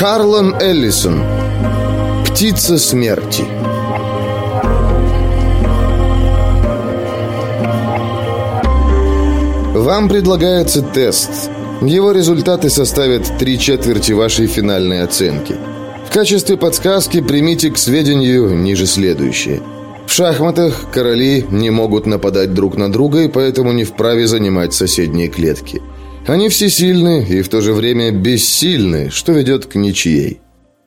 Харлан Эллисон Птица смерти Вам предлагается тест. Его результаты составят три четверти вашей финальной оценки. В качестве подсказки примите к сведению ниже следующее. В шахматах короли не могут нападать друг на друга и поэтому не вправе занимать соседние клетки. Они всесильны и в то же время бессильны, что ведет к ничьей.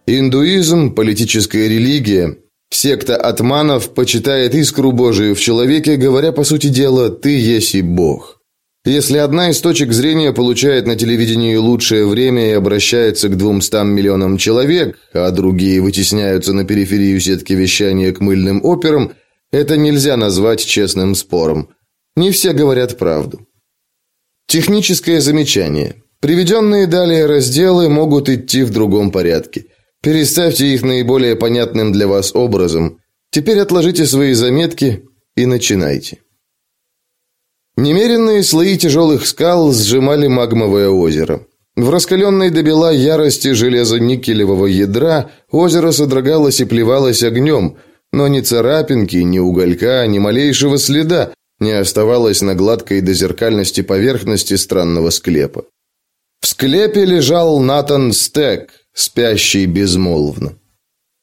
Индуизм, политическая религия, секта атманов почитает искру Божию в человеке, говоря по сути дела «ты есть и Бог». Если одна из точек зрения получает на телевидении лучшее время и обращается к 200 миллионам человек, а другие вытесняются на периферию сетки вещания к мыльным операм, это нельзя назвать честным спором. Не все говорят правду. Техническое замечание. Приведенные далее разделы могут идти в другом порядке. Переставьте их наиболее понятным для вас образом. Теперь отложите свои заметки и начинайте. Немеренные слои тяжелых скал сжимали магмовое озеро. В раскаленной до бела ярости железо-никелевого ядра озеро содрогалось и плевалось огнем, но ни царапинки, ни уголька, ни малейшего следа не оставалось на гладкой до зеркальности поверхности странного склепа. В склепе лежал Натан Стек, спящий безмолвно.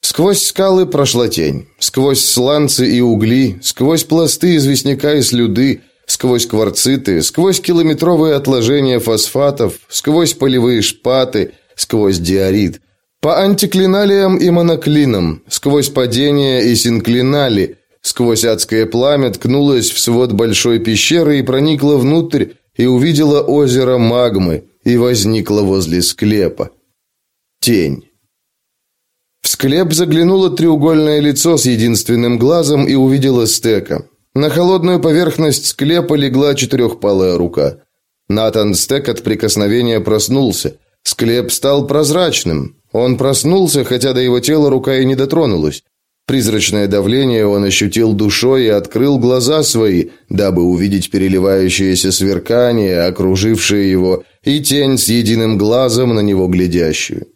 Сквозь скалы прошла тень, сквозь сланцы и угли, сквозь пласты известняка и слюды – сквозь кварциты, сквозь километровые отложения фосфатов, сквозь полевые шпаты, сквозь диорит, по антиклиналиям и моноклинам, сквозь падения и синклинали, сквозь адское пламя ткнулась в свод большой пещеры и проникла внутрь и увидела озеро магмы и возникла возле склепа. Тень. В склеп заглянуло треугольное лицо с единственным глазом и увидела стека. На холодную поверхность склепа легла четырехпалая рука. Натан Стек от прикосновения проснулся. Склеп стал прозрачным. Он проснулся, хотя до его тела рука и не дотронулась. Призрачное давление он ощутил душой и открыл глаза свои, дабы увидеть переливающееся сверкание, окружившее его, и тень с единым глазом на него глядящую.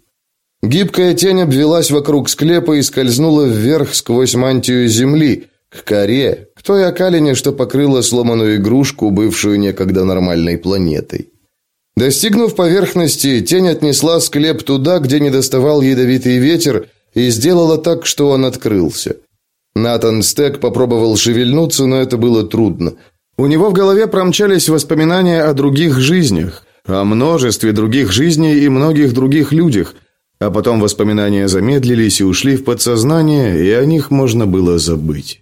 Гибкая тень обвелась вокруг склепа и скользнула вверх сквозь мантию земли, к коре, к той окалине, что покрыла сломанную игрушку, бывшую некогда нормальной планетой. Достигнув поверхности, тень отнесла склеп туда, где не доставал ядовитый ветер, и сделала так, что он открылся. Натан Стек попробовал шевельнуться, но это было трудно. У него в голове промчались воспоминания о других жизнях, о множестве других жизней и многих других людях, а потом воспоминания замедлились и ушли в подсознание, и о них можно было забыть.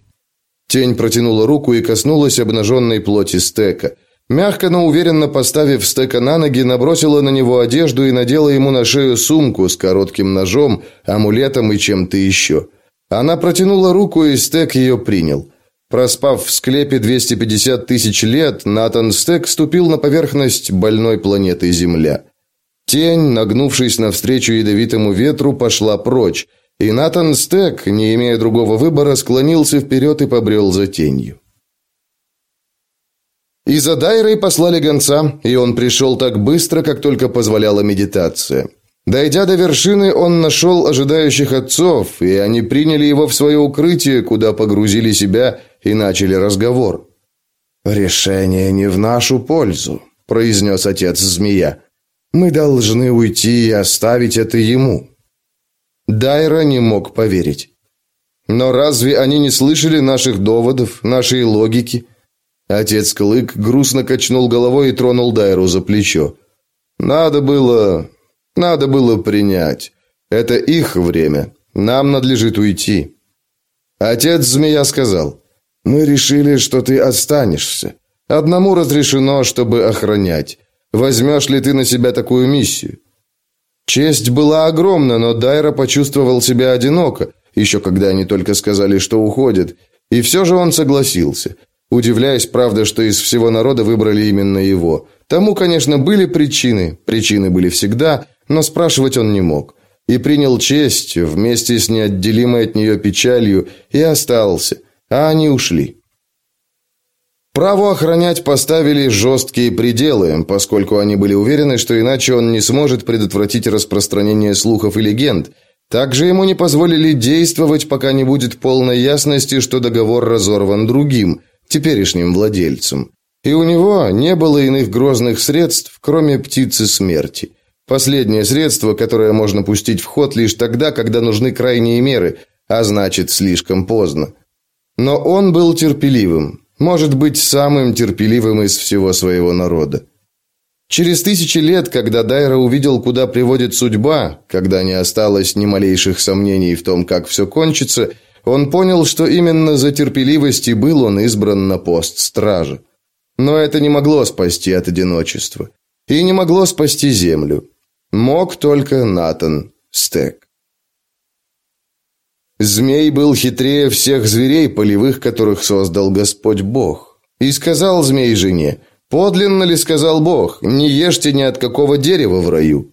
Тень протянула руку и коснулась обнаженной плоти стека. Мягко, но уверенно поставив стека на ноги, набросила на него одежду и надела ему на шею сумку с коротким ножом, амулетом и чем-то еще. Она протянула руку, и стек ее принял. Проспав в склепе 250 тысяч лет, Натан Стек ступил на поверхность больной планеты Земля. Тень, нагнувшись навстречу ядовитому ветру, пошла прочь, и Натан Стек, не имея другого выбора, склонился вперед и побрел за тенью. И за Дайрой послали гонца, и он пришел так быстро, как только позволяла медитация. Дойдя до вершины, он нашел ожидающих отцов, и они приняли его в свое укрытие, куда погрузили себя и начали разговор. «Решение не в нашу пользу», – произнес отец-змея. «Мы должны уйти и оставить это ему». Дайра не мог поверить. Но разве они не слышали наших доводов, нашей логики? Отец Клык грустно качнул головой и тронул Дайру за плечо. Надо было... надо было принять. Это их время. Нам надлежит уйти. Отец Змея сказал, «Мы решили, что ты останешься. Одному разрешено, чтобы охранять. Возьмешь ли ты на себя такую миссию? Честь была огромна, но Дайра почувствовал себя одиноко, еще когда они только сказали, что уходят, и все же он согласился, удивляясь, правда, что из всего народа выбрали именно его. Тому, конечно, были причины, причины были всегда, но спрашивать он не мог. И принял честь вместе с неотделимой от нее печалью и остался, а они ушли. Право охранять поставили жесткие пределы, поскольку они были уверены, что иначе он не сможет предотвратить распространение слухов и легенд. Также ему не позволили действовать, пока не будет полной ясности, что договор разорван другим, теперешним владельцем. И у него не было иных грозных средств, кроме птицы смерти. Последнее средство, которое можно пустить в ход лишь тогда, когда нужны крайние меры, а значит, слишком поздно. Но он был терпеливым, может быть, самым терпеливым из всего своего народа. Через тысячи лет, когда Дайра увидел, куда приводит судьба, когда не осталось ни малейших сомнений в том, как все кончится, он понял, что именно за терпеливость и был он избран на пост стража. Но это не могло спасти от одиночества. И не могло спасти землю. Мог только Натан Стек. Змей был хитрее всех зверей полевых, которых создал Господь Бог. И сказал змей жене, «Подлинно ли сказал Бог, не ешьте ни от какого дерева в раю?»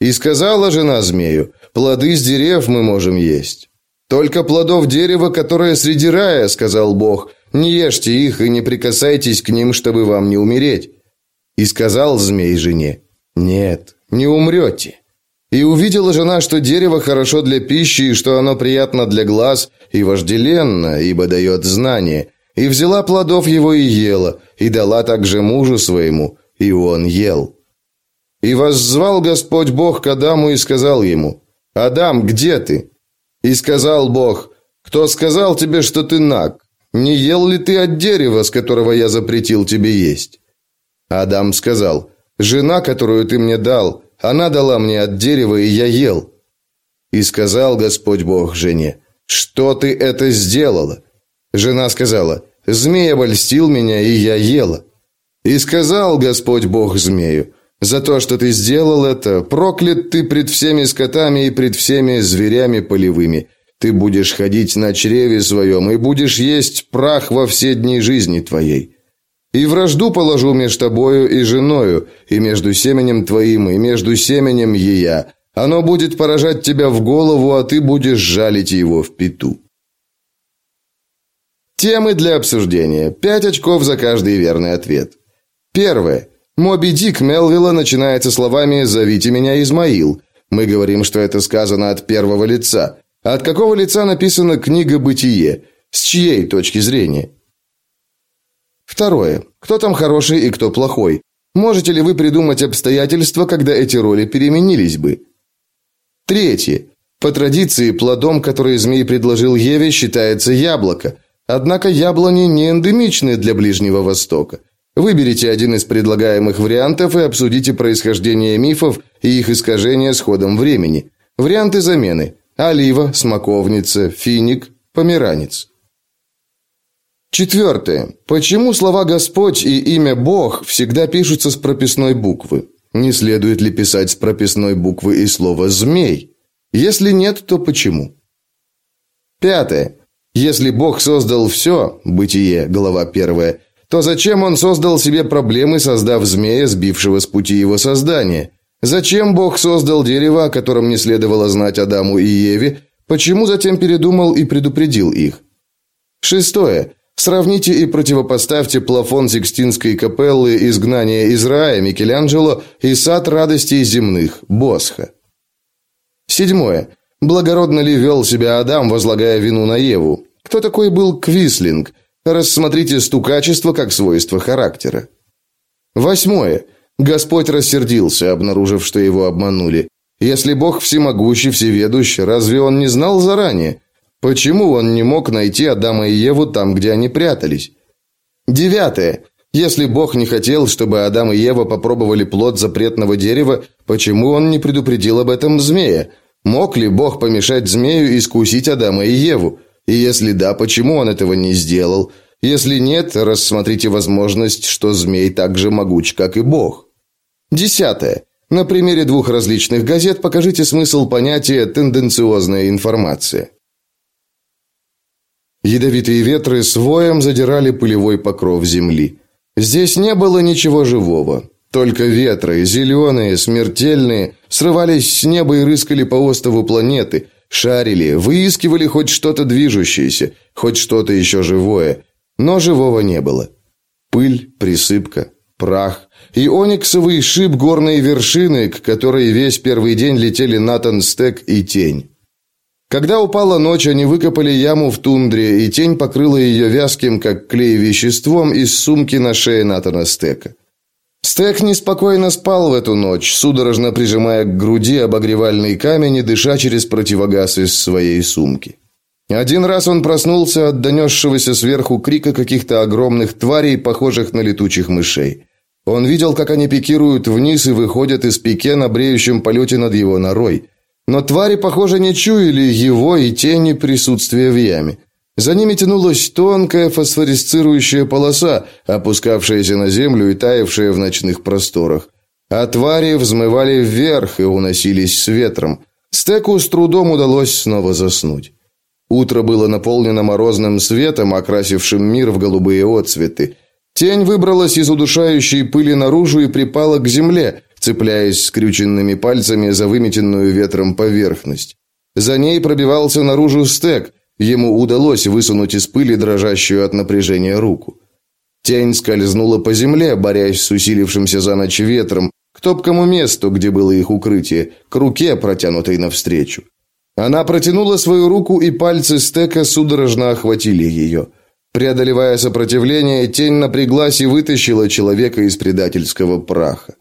И сказала жена змею, «Плоды с дерев мы можем есть». «Только плодов дерева, которое среди рая», — сказал Бог, «не ешьте их и не прикасайтесь к ним, чтобы вам не умереть». И сказал змей жене, «Нет, не умрете». И увидела жена, что дерево хорошо для пищи, и что оно приятно для глаз, и вожделенно, ибо дает знание. И взяла плодов его и ела, и дала также мужу своему, и он ел. И воззвал Господь Бог к Адаму и сказал ему, «Адам, где ты?» И сказал Бог, «Кто сказал тебе, что ты наг? Не ел ли ты от дерева, с которого я запретил тебе есть?» Адам сказал, «Жена, которую ты мне дал, она дала мне от дерева, и я ел. И сказал Господь Бог жене, что ты это сделала? Жена сказала, змей обольстил меня, и я ела. И сказал Господь Бог змею, за то, что ты сделал это, проклят ты пред всеми скотами и пред всеми зверями полевыми. Ты будешь ходить на чреве своем и будешь есть прах во все дни жизни твоей. И вражду положу между тобою и женою, и между семенем твоим, и между семенем ея. Оно будет поражать тебя в голову, а ты будешь жалить его в пету. Темы для обсуждения. Пять очков за каждый верный ответ. Первое. Моби Дик Мелвилла начинается словами «Зовите меня Измаил». Мы говорим, что это сказано от первого лица. От какого лица написана книга «Бытие»? С чьей точки зрения? Второе. Кто там хороший и кто плохой? Можете ли вы придумать обстоятельства, когда эти роли переменились бы? Третье. По традиции, плодом, который змей предложил Еве, считается яблоко. Однако яблони не эндемичны для Ближнего Востока. Выберите один из предлагаемых вариантов и обсудите происхождение мифов и их искажения с ходом времени. Варианты замены. Олива, смоковница, финик, померанец. Четвертое. Почему слова «Господь» и имя «Бог» всегда пишутся с прописной буквы? Не следует ли писать с прописной буквы и слово «змей»? Если нет, то почему? Пятое. Если Бог создал все, Бытие, глава первая, то зачем Он создал себе проблемы, создав змея, сбившего с пути его создания? Зачем Бог создал дерево, о котором не следовало знать Адаму и Еве? Почему затем передумал и предупредил их? Шестое. Сравните и противопоставьте плафон Сикстинской капеллы «Изгнание из рая» Микеланджело и «Сад радостей земных» Босха. Седьмое. Благородно ли вел себя Адам, возлагая вину на Еву? Кто такой был Квислинг? Рассмотрите стукачество как свойство характера. Восьмое. Господь рассердился, обнаружив, что его обманули. Если Бог всемогущий, всеведущ, разве он не знал заранее? Почему он не мог найти Адама и Еву там, где они прятались? Девятое. Если Бог не хотел, чтобы Адам и Ева попробовали плод запретного дерева, почему он не предупредил об этом змея? Мог ли Бог помешать змею искусить Адама и Еву? И если да, почему он этого не сделал? Если нет, рассмотрите возможность, что змей так же могуч, как и Бог. Десятое. На примере двух различных газет покажите смысл понятия «тенденциозная информация». Ядовитые ветры с воем задирали пылевой покров земли. Здесь не было ничего живого. Только ветры, зеленые, смертельные, срывались с неба и рыскали по острову планеты, шарили, выискивали хоть что-то движущееся, хоть что-то еще живое. Но живого не было. Пыль, присыпка, прах и ониксовый шип горной вершины, к которой весь первый день летели Натан Стек и Тень. Когда упала ночь, они выкопали яму в тундре, и тень покрыла ее вязким, как клей, веществом из сумки на шее Натана Стека. Стек неспокойно спал в эту ночь, судорожно прижимая к груди обогревальный камень и дыша через противогаз из своей сумки. Один раз он проснулся от донесшегося сверху крика каких-то огромных тварей, похожих на летучих мышей. Он видел, как они пикируют вниз и выходят из пике на бреющем полете над его норой. Но твари, похоже, не чуяли его и тени присутствия в яме. За ними тянулась тонкая фосфорисцирующая полоса, опускавшаяся на землю и таявшая в ночных просторах. А твари взмывали вверх и уносились с ветром. Стеку с трудом удалось снова заснуть. Утро было наполнено морозным светом, окрасившим мир в голубые отцветы. Тень выбралась из удушающей пыли наружу и припала к земле, цепляясь скрюченными пальцами за выметенную ветром поверхность. За ней пробивался наружу стек. Ему удалось высунуть из пыли дрожащую от напряжения руку. Тень скользнула по земле, борясь с усилившимся за ночь ветром, к топкому месту, где было их укрытие, к руке, протянутой навстречу. Она протянула свою руку, и пальцы стека судорожно охватили ее. Преодолевая сопротивление, тень напряглась и вытащила человека из предательского праха.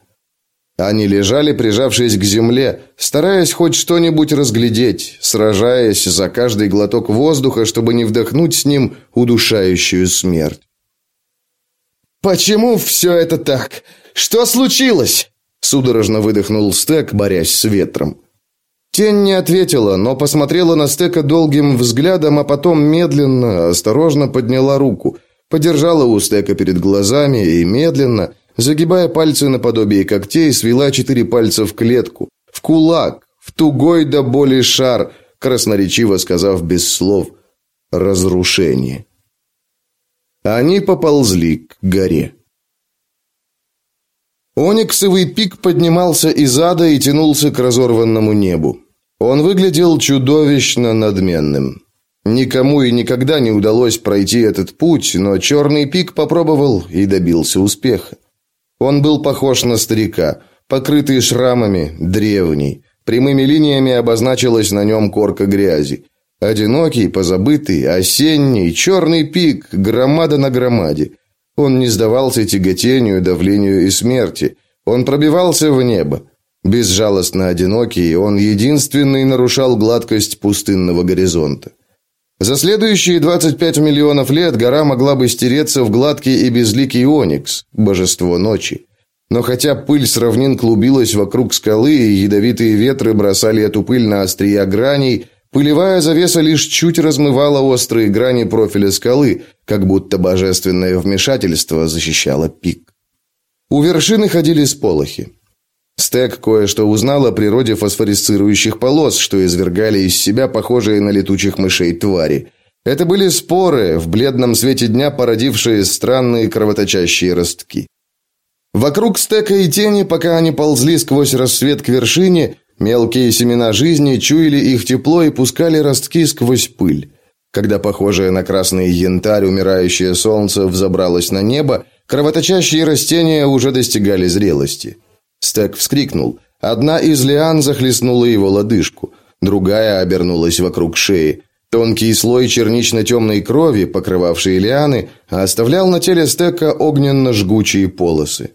Они лежали, прижавшись к земле, стараясь хоть что-нибудь разглядеть, сражаясь за каждый глоток воздуха, чтобы не вдохнуть с ним удушающую смерть. «Почему все это так? Что случилось?» Судорожно выдохнул Стек, борясь с ветром. Тень не ответила, но посмотрела на Стека долгим взглядом, а потом медленно, осторожно подняла руку, подержала у Стека перед глазами и медленно, загибая пальцы наподобие когтей, свела четыре пальца в клетку, в кулак, в тугой до боли шар, красноречиво сказав без слов «разрушение». Они поползли к горе. Ониксовый пик поднимался из ада и тянулся к разорванному небу. Он выглядел чудовищно надменным. Никому и никогда не удалось пройти этот путь, но черный пик попробовал и добился успеха. Он был похож на старика, покрытый шрамами, древний. Прямыми линиями обозначилась на нем корка грязи. Одинокий, позабытый, осенний, черный пик, громада на громаде. Он не сдавался тяготению, давлению и смерти. Он пробивался в небо. Безжалостно одинокий, он единственный нарушал гладкость пустынного горизонта. За следующие 25 миллионов лет гора могла бы стереться в гладкий и безликий оникс, божество ночи. Но хотя пыль с равнин клубилась вокруг скалы и ядовитые ветры бросали эту пыль на острия граней, Пылевая завеса лишь чуть размывала острые грани профиля скалы, как будто божественное вмешательство защищало пик. У вершины ходили сполохи. Стек кое-что узнал о природе фосфорисцирующих полос, что извергали из себя похожие на летучих мышей твари. Это были споры, в бледном свете дня породившие странные кровоточащие ростки. Вокруг стека и тени, пока они ползли сквозь рассвет к вершине, Мелкие семена жизни чуяли их тепло и пускали ростки сквозь пыль. Когда похожее на красный янтарь умирающее солнце взобралось на небо, кровоточащие растения уже достигали зрелости. Стек вскрикнул. Одна из лиан захлестнула его лодыжку, другая обернулась вокруг шеи. Тонкий слой чернично-темной крови, покрывавший лианы, оставлял на теле Стека огненно-жгучие полосы.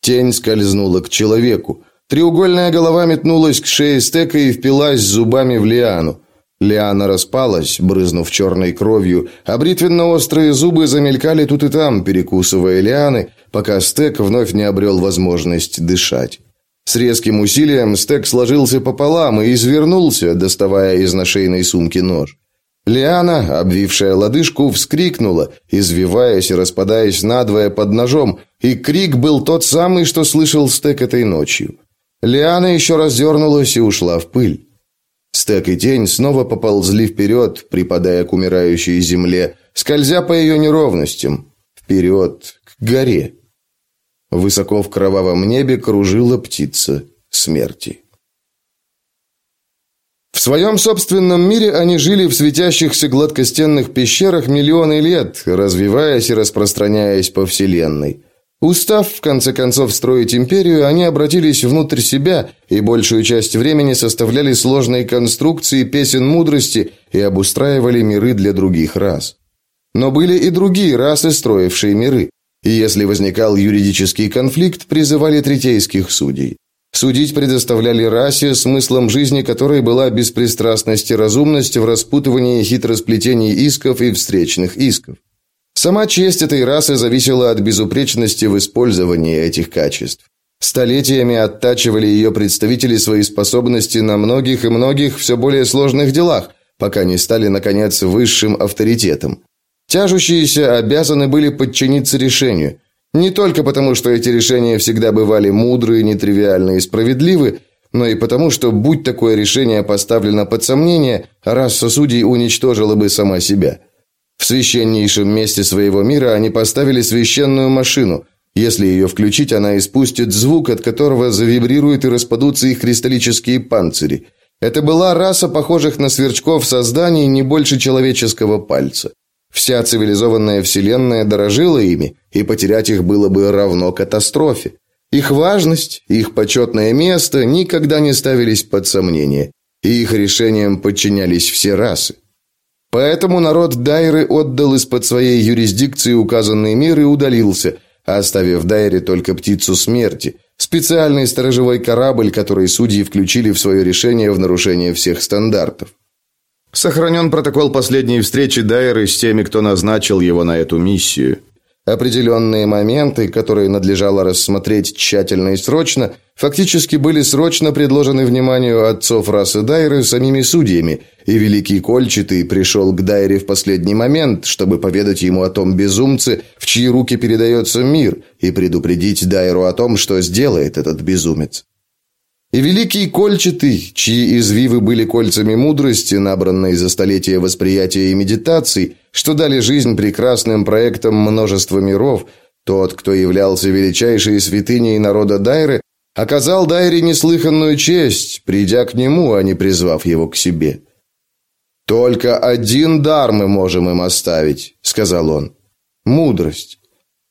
Тень скользнула к человеку. Треугольная голова метнулась к шее стека и впилась зубами в лиану. Лиана распалась, брызнув черной кровью, а бритвенно-острые зубы замелькали тут и там, перекусывая лианы, пока стек вновь не обрел возможность дышать. С резким усилием стек сложился пополам и извернулся, доставая из нашейной сумки нож. Лиана, обвившая лодыжку, вскрикнула, извиваясь и распадаясь надвое под ножом, и крик был тот самый, что слышал стек этой ночью. Лиана еще раз дернулась и ушла в пыль. Стек и тень снова поползли вперед, припадая к умирающей земле, скользя по ее неровностям. Вперед, к горе. Высоко в кровавом небе кружила птица смерти. В своем собственном мире они жили в светящихся гладкостенных пещерах миллионы лет, развиваясь и распространяясь по Вселенной. Устав, в конце концов, строить империю, они обратились внутрь себя и большую часть времени составляли сложные конструкции песен мудрости и обустраивали миры для других рас. Но были и другие расы, строившие миры. И если возникал юридический конфликт, призывали третейских судей. Судить предоставляли расе, смыслом жизни которой была беспристрастность и разумность в распутывании хитросплетений исков и встречных исков. Сама честь этой расы зависела от безупречности в использовании этих качеств. Столетиями оттачивали ее представители свои способности на многих и многих все более сложных делах, пока не стали, наконец, высшим авторитетом. Тяжущиеся обязаны были подчиниться решению. Не только потому, что эти решения всегда бывали мудрые, нетривиальны и справедливы, но и потому, что, будь такое решение поставлено под сомнение, раса судей уничтожила бы сама себя – в священнейшем месте своего мира они поставили священную машину. Если ее включить, она испустит звук, от которого завибрируют и распадутся их кристаллические панцири. Это была раса похожих на сверчков созданий не больше человеческого пальца. Вся цивилизованная вселенная дорожила ими, и потерять их было бы равно катастрофе. Их важность, их почетное место никогда не ставились под сомнение, и их решениям подчинялись все расы. Поэтому народ Дайры отдал из-под своей юрисдикции указанный мир и удалился, оставив Дайре только птицу смерти, специальный сторожевой корабль, который судьи включили в свое решение в нарушение всех стандартов. Сохранен протокол последней встречи Дайры с теми, кто назначил его на эту миссию. Определенные моменты, которые надлежало рассмотреть тщательно и срочно, фактически были срочно предложены вниманию отцов расы Дайры самими судьями, и Великий Кольчатый пришел к Дайре в последний момент, чтобы поведать ему о том безумце, в чьи руки передается мир, и предупредить Дайру о том, что сделает этот безумец. И великий кольчатый, чьи извивы были кольцами мудрости, набранные за столетия восприятия и медитаций, что дали жизнь прекрасным проектам множества миров, тот, кто являлся величайшей святыней народа Дайры, оказал Дайре неслыханную честь, придя к нему, а не призвав его к себе. «Только один дар мы можем им оставить», — сказал он. «Мудрость.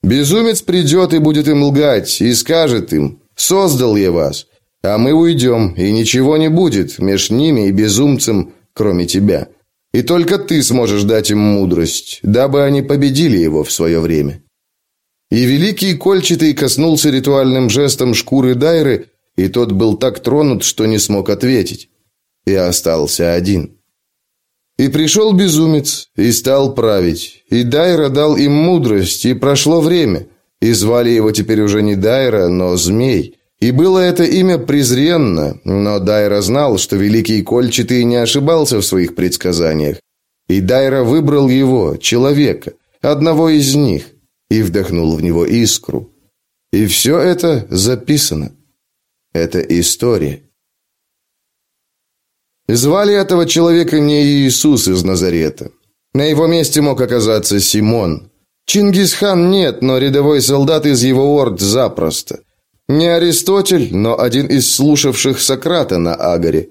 Безумец придет и будет им лгать, и скажет им, «Создал я вас». А мы уйдем, и ничего не будет меж ними и безумцем, кроме тебя. И только ты сможешь дать им мудрость, дабы они победили его в свое время». И великий кольчатый коснулся ритуальным жестом шкуры Дайры, и тот был так тронут, что не смог ответить. И остался один. И пришел безумец, и стал править. И Дайра дал им мудрость, и прошло время. И звали его теперь уже не Дайра, но Змей. И было это имя презренно, но Дайра знал, что Великий Кольчатый не ошибался в своих предсказаниях. И Дайра выбрал его, человека, одного из них, и вдохнул в него искру. И все это записано. Это история. Звали этого человека не Иисус из Назарета. На его месте мог оказаться Симон. Чингисхан нет, но рядовой солдат из его орд запросто. Не Аристотель, но один из слушавших Сократа на Агаре.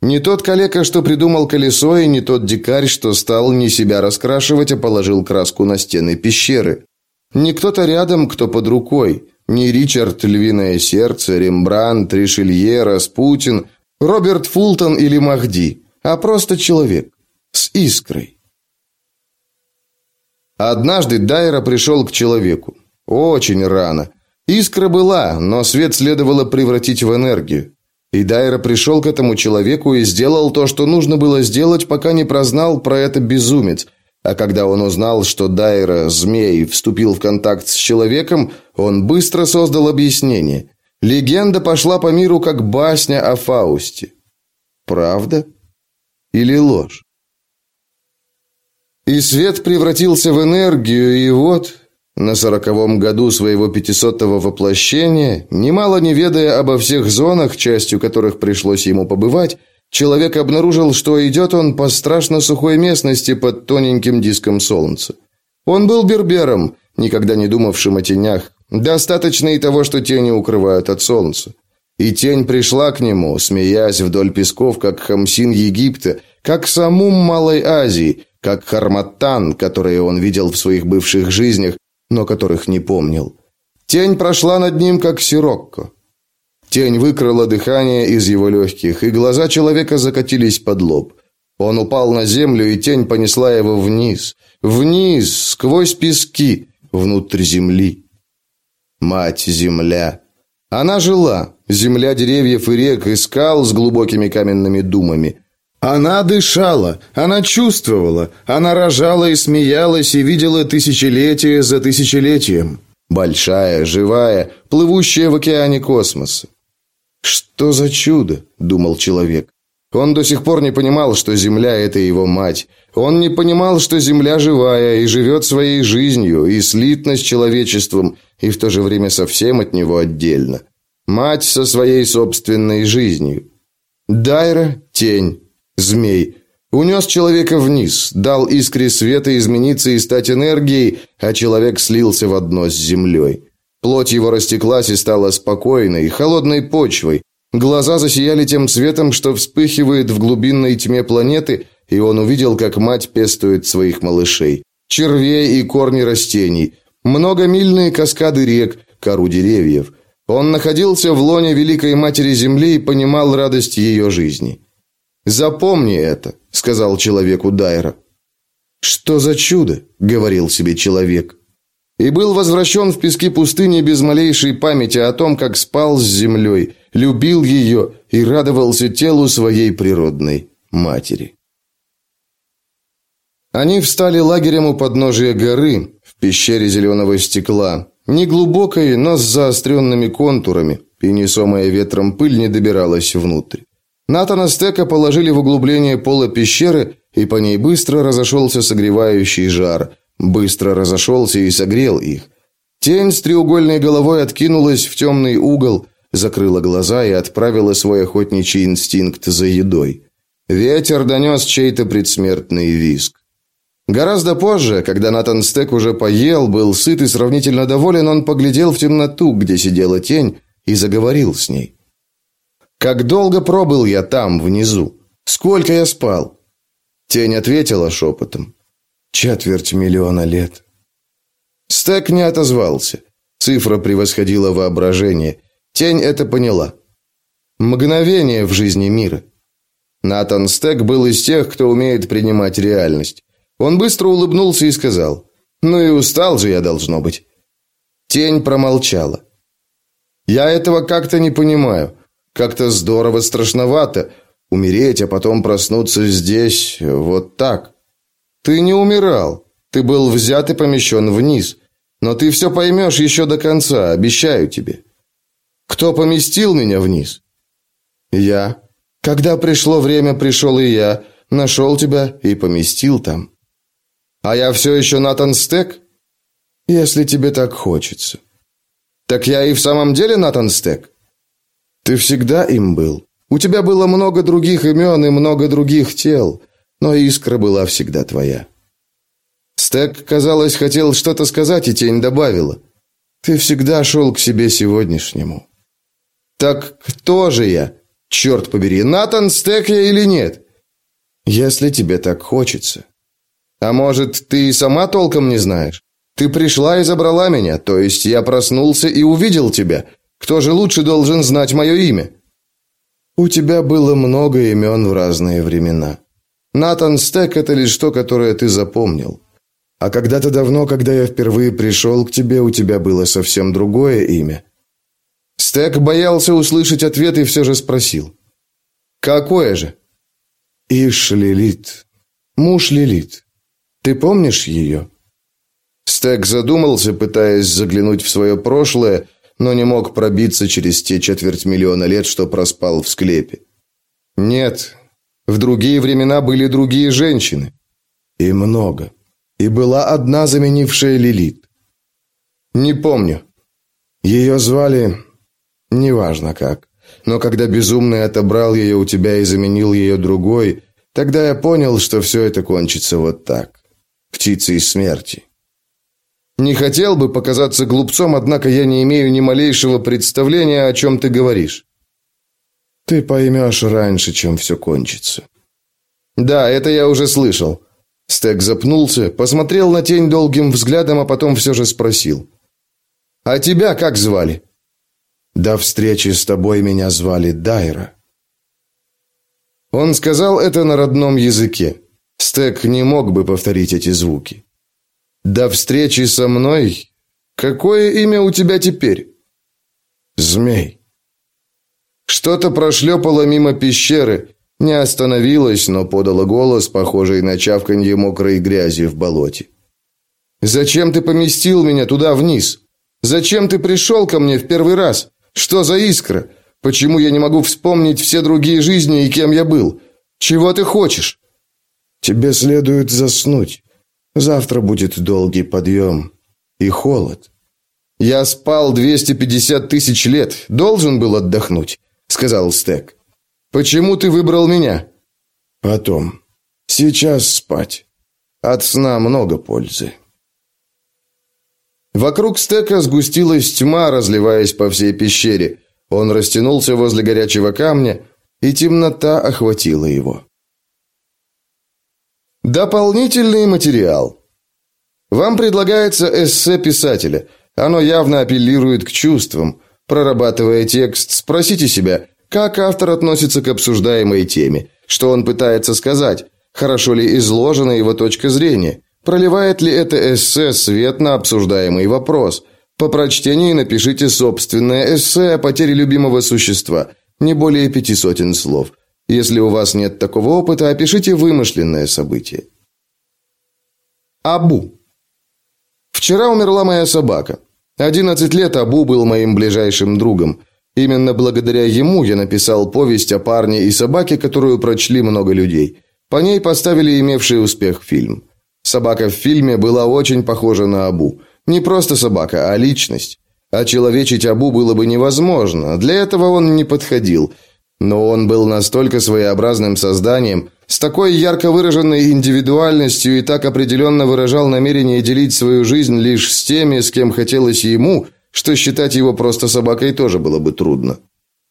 Не тот калека, что придумал колесо, и не тот дикарь, что стал не себя раскрашивать, а положил краску на стены пещеры. Не кто-то рядом, кто под рукой. Не Ричард Львиное Сердце, Рембрандт, Ришелье, Распутин, Роберт Фултон или Махди, а просто человек. С искрой. Однажды Дайра пришел к человеку. Очень рано. Искра была, но свет следовало превратить в энергию. И Дайра пришел к этому человеку и сделал то, что нужно было сделать, пока не прознал про это безумец. А когда он узнал, что Дайра, змей, вступил в контакт с человеком, он быстро создал объяснение. Легенда пошла по миру как басня о Фаусте. Правда или ложь? И свет превратился в энергию, и вот на сороковом году своего пятисотого воплощения, немало не ведая обо всех зонах, частью которых пришлось ему побывать, человек обнаружил, что идет он по страшно сухой местности под тоненьким диском солнца. Он был бербером, никогда не думавшим о тенях. Достаточно и того, что тени укрывают от солнца. И тень пришла к нему, смеясь вдоль песков, как Хамсин Египта, как Самум Малой Азии, как Харматтан, которые он видел в своих бывших жизнях, но которых не помнил. Тень прошла над ним, как сирокко. Тень выкрала дыхание из его легких, и глаза человека закатились под лоб. Он упал на землю, и тень понесла его вниз. Вниз, сквозь пески, внутрь земли. Мать-земля. Она жила, земля деревьев и рек, и скал с глубокими каменными думами. Она дышала, она чувствовала, она рожала и смеялась и видела тысячелетие за тысячелетием. Большая, живая, плывущая в океане космоса. «Что за чудо?» – думал человек. Он до сих пор не понимал, что Земля – это его мать. Он не понимал, что Земля живая и живет своей жизнью, и слитна с человечеством, и в то же время совсем от него отдельно. Мать со своей собственной жизнью. Дайра – тень, Змей унес человека вниз, дал искре света измениться и стать энергией, а человек слился в одно с землей. Плоть его растеклась и стала спокойной, холодной почвой. Глаза засияли тем светом, что вспыхивает в глубинной тьме планеты, и он увидел, как мать пестует своих малышей. Червей и корни растений, многомильные каскады рек, кору деревьев. Он находился в лоне Великой Матери Земли и понимал радость ее жизни. Запомни это, сказал человеку Дайра. Что за чудо, говорил себе человек. И был возвращен в пески пустыни без малейшей памяти о том, как спал с землей, любил ее и радовался телу своей природной матери. Они встали лагерем у подножия горы, в пещере зеленого стекла, неглубокой, но с заостренными контурами, и несомая ветром пыль не добиралась внутрь. Натана Стека положили в углубление пола пещеры, и по ней быстро разошелся согревающий жар. Быстро разошелся и согрел их. Тень с треугольной головой откинулась в темный угол, закрыла глаза и отправила свой охотничий инстинкт за едой. Ветер донес чей-то предсмертный визг. Гораздо позже, когда Натан Стек уже поел, был сыт и сравнительно доволен, он поглядел в темноту, где сидела тень, и заговорил с ней. Как долго пробыл я там, внизу? Сколько я спал? Тень ответила шепотом. Четверть миллиона лет. Стек не отозвался. Цифра превосходила воображение. Тень это поняла. Мгновение в жизни мира. Натан Стек был из тех, кто умеет принимать реальность. Он быстро улыбнулся и сказал: "Ну и устал же я должно быть". Тень промолчала. "Я этого как-то не понимаю. Как-то здорово страшновато умереть, а потом проснуться здесь вот так. Ты не умирал. Ты был взят и помещен вниз. Но ты все поймешь еще до конца, обещаю тебе. Кто поместил меня вниз? Я. Когда пришло время, пришел и я, нашел тебя и поместил там. А я все еще Натан Стек? Если тебе так хочется. Так я и в самом деле Натан Стек? Ты всегда им был. У тебя было много других имен и много других тел, но искра была всегда твоя. Стек, казалось, хотел что-то сказать, и тень добавила. Ты всегда шел к себе сегодняшнему. Так кто же я? Черт побери, Натан Стек я или нет? Если тебе так хочется. А может, ты и сама толком не знаешь? Ты пришла и забрала меня, то есть я проснулся и увидел тебя, кто же лучше должен знать мое имя? У тебя было много имен в разные времена. Натан Стек это лишь то, которое ты запомнил. А когда-то давно, когда я впервые пришел к тебе, у тебя было совсем другое имя. Стек боялся услышать ответ и все же спросил: "Какое же?" Иш Лилит. Муж Лилит. Ты помнишь ее?» Стек задумался, пытаясь заглянуть в свое прошлое, но не мог пробиться через те четверть миллиона лет, что проспал в склепе. Нет, в другие времена были другие женщины. И много. И была одна заменившая Лилит. Не помню. Ее звали... Неважно как. Но когда безумный отобрал ее у тебя и заменил ее другой, тогда я понял, что все это кончится вот так. Птицей смерти. Не хотел бы показаться глупцом, однако я не имею ни малейшего представления, о чем ты говоришь. Ты поймешь раньше, чем все кончится. Да, это я уже слышал. Стек запнулся, посмотрел на тень долгим взглядом, а потом все же спросил. А тебя как звали? До встречи с тобой меня звали Дайра. Он сказал это на родном языке. Стек не мог бы повторить эти звуки. До встречи со мной? Какое имя у тебя теперь? Змей. Что-то прошлепало мимо пещеры, не остановилось, но подало голос, похожий на чавканье мокрой грязи в болоте. «Зачем ты поместил меня туда вниз? Зачем ты пришел ко мне в первый раз? Что за искра? Почему я не могу вспомнить все другие жизни и кем я был? Чего ты хочешь?» «Тебе следует заснуть. Завтра будет долгий подъем и холод». «Я спал 250 тысяч лет, должен был отдохнуть», — сказал Стек. «Почему ты выбрал меня?» «Потом. Сейчас спать. От сна много пользы». Вокруг стека сгустилась тьма, разливаясь по всей пещере. Он растянулся возле горячего камня, и темнота охватила его. Дополнительный материал. Вам предлагается эссе писателя. Оно явно апеллирует к чувствам. Прорабатывая текст, спросите себя, как автор относится к обсуждаемой теме, что он пытается сказать, хорошо ли изложена его точка зрения. Проливает ли это эссе свет на обсуждаемый вопрос? По прочтении напишите собственное эссе о потере любимого существа, не более пяти сотен слов. Если у вас нет такого опыта, опишите вымышленное событие. Абу. Вчера умерла моя собака. 11 лет Абу был моим ближайшим другом. Именно благодаря ему я написал повесть о парне и собаке, которую прочли много людей. По ней поставили имевший успех фильм. Собака в фильме была очень похожа на Абу. Не просто собака, а личность. Очеловечить Абу было бы невозможно, для этого он не подходил. Но он был настолько своеобразным созданием, с такой ярко выраженной индивидуальностью и так определенно выражал намерение делить свою жизнь лишь с теми, с кем хотелось ему, что считать его просто собакой тоже было бы трудно.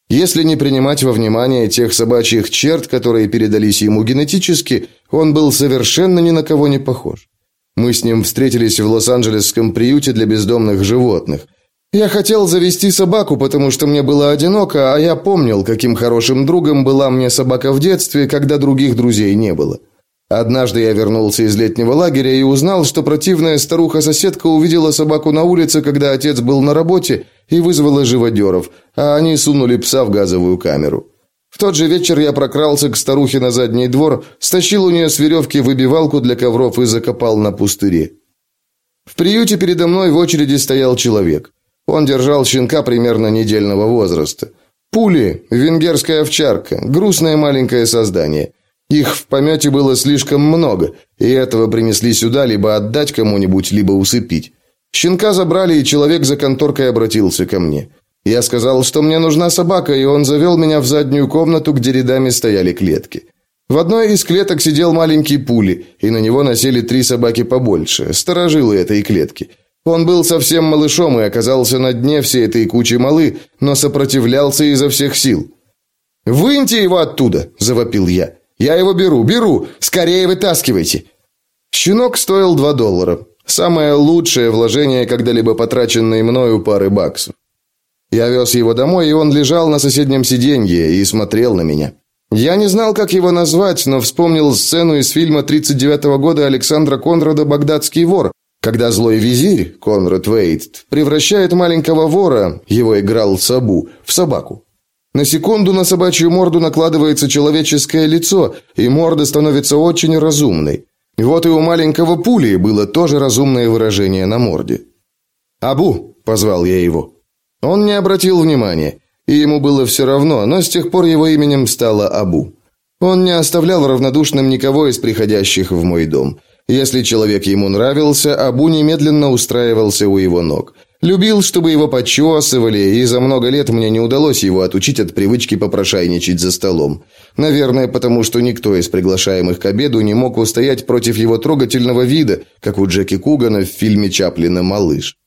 Если не принимать во внимание тех собачьих черт, которые передались ему генетически, он был совершенно ни на кого не похож. Мы с ним встретились в Лос-Анджелесском приюте для бездомных животных. Я хотел завести собаку, потому что мне было одиноко, а я помнил, каким хорошим другом была мне собака в детстве, когда других друзей не было. Однажды я вернулся из летнего лагеря и узнал, что противная старуха-соседка увидела собаку на улице, когда отец был на работе, и вызвала живодеров, а они сунули пса в газовую камеру. В тот же вечер я прокрался к старухе на задний двор, стащил у нее с веревки выбивалку для ковров и закопал на пустыре. В приюте передо мной в очереди стоял человек. Он держал щенка примерно недельного возраста. Пули, венгерская овчарка, грустное маленькое создание – их в помете было слишком много, и этого принесли сюда либо отдать кому-нибудь, либо усыпить. Щенка забрали, и человек за конторкой обратился ко мне. Я сказал, что мне нужна собака, и он завел меня в заднюю комнату, где рядами стояли клетки. В одной из клеток сидел маленький пули, и на него насели три собаки побольше, сторожилы этой клетки. Он был совсем малышом и оказался на дне всей этой кучи малы, но сопротивлялся изо всех сил. «Выньте его оттуда!» – завопил я. Я его беру, беру. Скорее вытаскивайте. Щенок стоил 2 доллара. Самое лучшее вложение, когда-либо потраченное мною пары баксов. Я вез его домой, и он лежал на соседнем сиденье и смотрел на меня. Я не знал, как его назвать, но вспомнил сцену из фильма 39 -го года Александра Конрада «Багдадский вор», когда злой визирь, Конрад Вейт, превращает маленького вора, его играл Сабу, в собаку. На секунду на собачью морду накладывается человеческое лицо, и морда становится очень разумной. Вот и у маленького пули было тоже разумное выражение на морде. «Абу!» – позвал я его. Он не обратил внимания, и ему было все равно, но с тех пор его именем стало Абу. Он не оставлял равнодушным никого из приходящих в мой дом. Если человек ему нравился, Абу немедленно устраивался у его ног – Любил, чтобы его почесывали, и за много лет мне не удалось его отучить от привычки попрошайничать за столом. Наверное, потому что никто из приглашаемых к обеду не мог устоять против его трогательного вида, как у Джеки Кугана в фильме Чаплина «Малыш».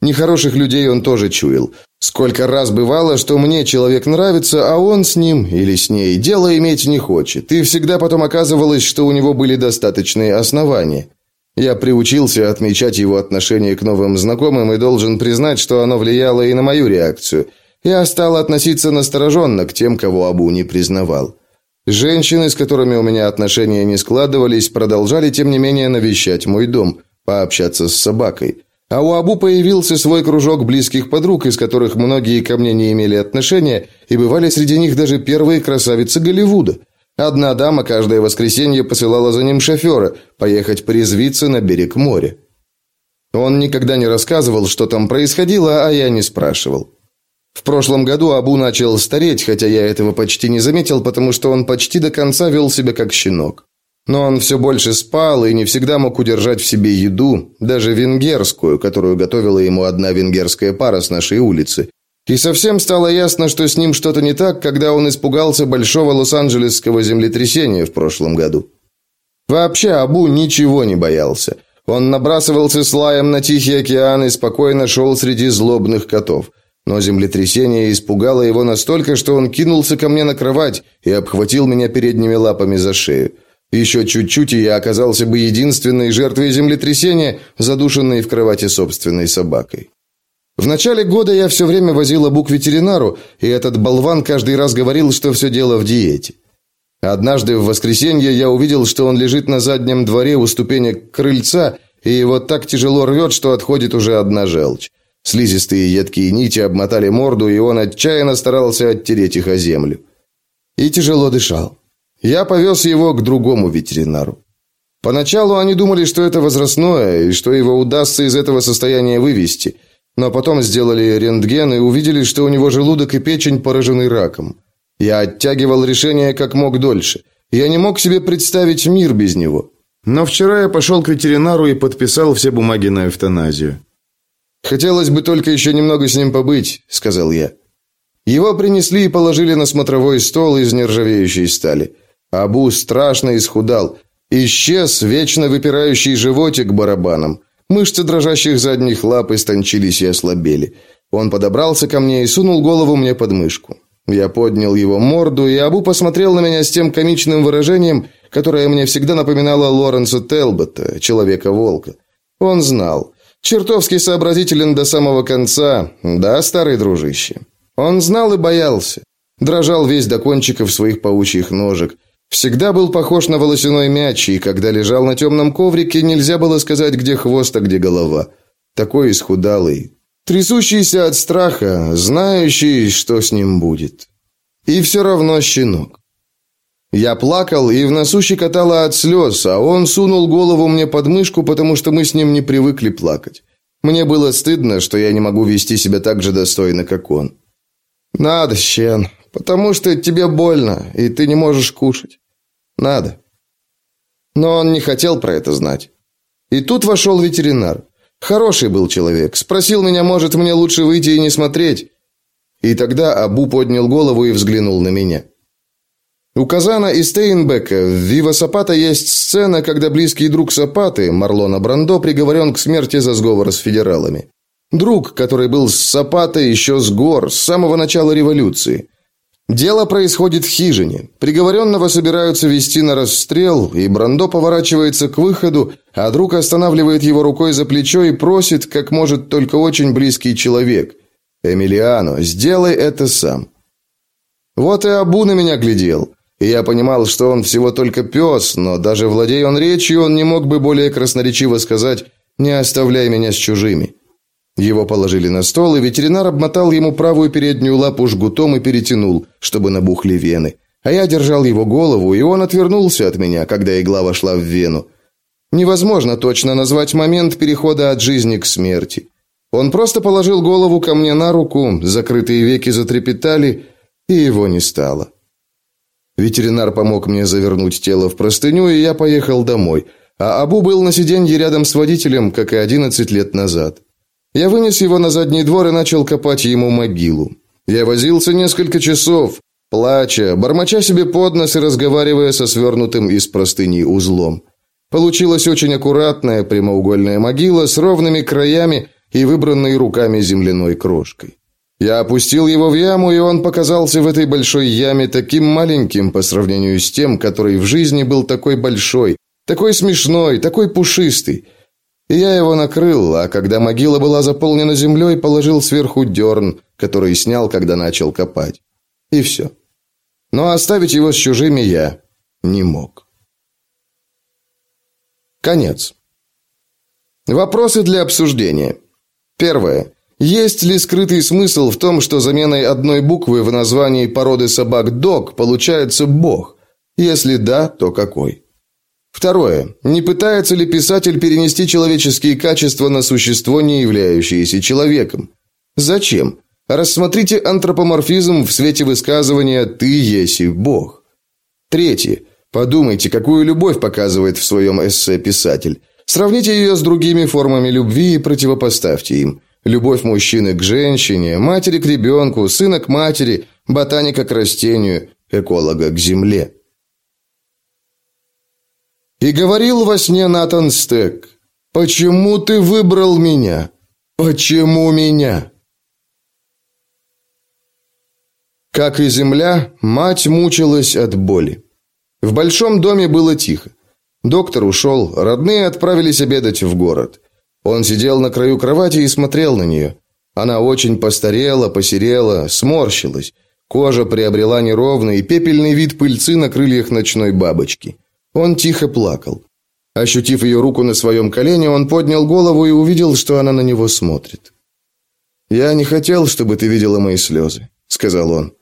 Нехороших людей он тоже чуял. Сколько раз бывало, что мне человек нравится, а он с ним или с ней дело иметь не хочет, и всегда потом оказывалось, что у него были достаточные основания. Я приучился отмечать его отношение к новым знакомым и должен признать, что оно влияло и на мою реакцию. Я стал относиться настороженно к тем, кого Абу не признавал. Женщины, с которыми у меня отношения не складывались, продолжали, тем не менее, навещать мой дом, пообщаться с собакой. А у Абу появился свой кружок близких подруг, из которых многие ко мне не имели отношения, и бывали среди них даже первые красавицы Голливуда. Одна дама каждое воскресенье посылала за ним шофера поехать порезвиться на берег моря. Он никогда не рассказывал, что там происходило, а я не спрашивал. В прошлом году Абу начал стареть, хотя я этого почти не заметил, потому что он почти до конца вел себя как щенок. Но он все больше спал и не всегда мог удержать в себе еду, даже венгерскую, которую готовила ему одна венгерская пара с нашей улицы. И совсем стало ясно, что с ним что-то не так, когда он испугался большого лос-анджелесского землетрясения в прошлом году. Вообще Абу ничего не боялся. Он набрасывался с лаем на Тихий океан и спокойно шел среди злобных котов – но землетрясение испугало его настолько, что он кинулся ко мне на кровать и обхватил меня передними лапами за шею. Еще чуть-чуть, и я оказался бы единственной жертвой землетрясения, задушенной в кровати собственной собакой. В начале года я все время возил Абу к ветеринару, и этот болван каждый раз говорил, что все дело в диете. Однажды в воскресенье я увидел, что он лежит на заднем дворе у ступенек крыльца, и его так тяжело рвет, что отходит уже одна желчь. Слизистые едкие нити обмотали морду, и он отчаянно старался оттереть их о землю. И тяжело дышал. Я повез его к другому ветеринару. Поначалу они думали, что это возрастное, и что его удастся из этого состояния вывести. Но потом сделали рентген и увидели, что у него желудок и печень поражены раком. Я оттягивал решение как мог дольше. Я не мог себе представить мир без него. Но вчера я пошел к ветеринару и подписал все бумаги на эвтаназию. Хотелось бы только еще немного с ним побыть, сказал я. Его принесли и положили на смотровой стол из нержавеющей стали. Абу страшно исхудал, исчез вечно выпирающий животик барабаном. Мышцы дрожащих задних лап истончились и ослабели. Он подобрался ко мне и сунул голову мне под мышку. Я поднял его морду, и Абу посмотрел на меня с тем комичным выражением, которое мне всегда напоминало Лоренса Телбота, человека-волка. Он знал. Чертовски сообразителен до самого конца, да, старый дружище. Он знал и боялся. Дрожал весь до кончиков своих паучьих ножек. Всегда был похож на волосяной мяч, и когда лежал на темном коврике, нельзя было сказать, где хвост, а где голова. Такой исхудалый, трясущийся от страха, знающий, что с ним будет. И все равно щенок. Я плакал, и в носу щекотало от слез, а он сунул голову мне под мышку, потому что мы с ним не привыкли плакать. Мне было стыдно, что я не могу вести себя так же достойно, как он. «Надо, Щен, потому что тебе больно, и ты не можешь кушать. Надо». Но он не хотел про это знать. И тут вошел ветеринар. Хороший был человек. Спросил меня, может, мне лучше выйти и не смотреть. И тогда Абу поднял голову и взглянул на меня. У Казана и Стейнбека в «Вива Сапата» есть сцена, когда близкий друг Сапаты, Марлона Брандо, приговорен к смерти за сговор с федералами. Друг, который был с Сапатой еще с гор, с самого начала революции. Дело происходит в хижине. Приговоренного собираются вести на расстрел, и Брандо поворачивается к выходу, а друг останавливает его рукой за плечо и просит, как может только очень близкий человек. «Эмилиано, сделай это сам». Вот и Абу на меня глядел. И я понимал, что он всего только пес, но даже владея он речью, он не мог бы более красноречиво сказать «не оставляй меня с чужими». Его положили на стол, и ветеринар обмотал ему правую переднюю лапу жгутом и перетянул, чтобы набухли вены. А я держал его голову, и он отвернулся от меня, когда игла вошла в вену. Невозможно точно назвать момент перехода от жизни к смерти. Он просто положил голову ко мне на руку, закрытые веки затрепетали, и его не стало. Ветеринар помог мне завернуть тело в простыню, и я поехал домой. А Абу был на сиденье рядом с водителем, как и 11 лет назад. Я вынес его на задний двор и начал копать ему могилу. Я возился несколько часов, плача, бормоча себе под нос и разговаривая со свернутым из простыни узлом. Получилась очень аккуратная прямоугольная могила с ровными краями и выбранной руками земляной крошкой. Я опустил его в яму, и он показался в этой большой яме таким маленьким по сравнению с тем, который в жизни был такой большой, такой смешной, такой пушистый. Я его накрыл, а когда могила была заполнена землей, положил сверху дерн, который снял, когда начал копать. И все. Но оставить его с чужими я не мог. Конец. Вопросы для обсуждения. Первое. Есть ли скрытый смысл в том, что заменой одной буквы в названии породы собак дог получается бог? Если да, то какой? Второе. Не пытается ли писатель перенести человеческие качества на существо, не являющееся человеком? Зачем? Рассмотрите антропоморфизм в свете высказывания «ты еси Бог». Третье. Подумайте, какую любовь показывает в своем эссе писатель. Сравните ее с другими формами любви и противопоставьте им – Любовь мужчины к женщине, матери к ребенку, сына к матери, ботаника к растению, эколога к земле. И говорил во сне Натан Стек, «Почему ты выбрал меня? Почему меня?» Как и земля, мать мучилась от боли. В большом доме было тихо. Доктор ушел, родные отправились обедать в город. Он сидел на краю кровати и смотрел на нее. Она очень постарела, посерела, сморщилась. Кожа приобрела неровный и пепельный вид пыльцы на крыльях ночной бабочки. Он тихо плакал. Ощутив ее руку на своем колене, он поднял голову и увидел, что она на него смотрит. «Я не хотел, чтобы ты видела мои слезы», — сказал он.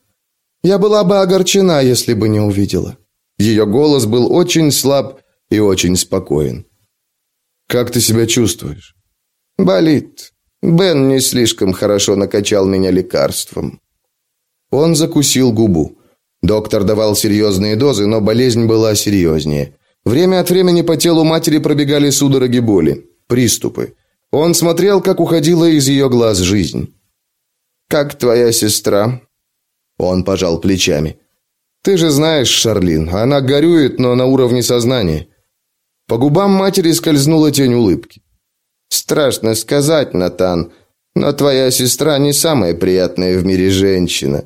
«Я была бы огорчена, если бы не увидела». Ее голос был очень слаб и очень спокоен. Как ты себя чувствуешь? Болит. Бен не слишком хорошо накачал меня лекарством. Он закусил губу. Доктор давал серьезные дозы, но болезнь была серьезнее. Время от времени по телу матери пробегали судороги боли, приступы. Он смотрел, как уходила из ее глаз жизнь. Как твоя сестра? Он пожал плечами. Ты же знаешь, Шарлин, она горюет, но на уровне сознания. По губам матери скользнула тень улыбки. Страшно сказать, Натан, но твоя сестра не самая приятная в мире женщина.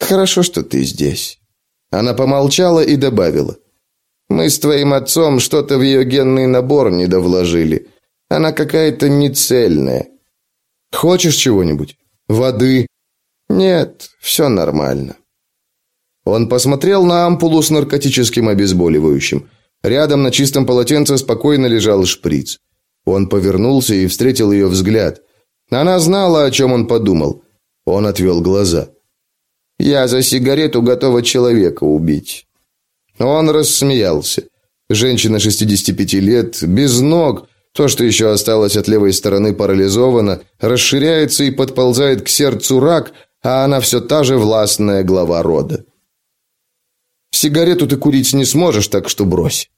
Хорошо, что ты здесь. Она помолчала и добавила: Мы с твоим отцом что-то в ее генный набор не довложили. Она какая-то нецельная. Хочешь чего-нибудь? Воды? Нет, все нормально. Он посмотрел на ампулу с наркотическим обезболивающим. Рядом на чистом полотенце спокойно лежал шприц. Он повернулся и встретил ее взгляд. Она знала, о чем он подумал. Он отвел глаза. «Я за сигарету готова человека убить». Он рассмеялся. Женщина 65 лет, без ног, то, что еще осталось от левой стороны парализовано, расширяется и подползает к сердцу рак, а она все та же властная глава рода. Сигарету ты курить не сможешь, так что брось.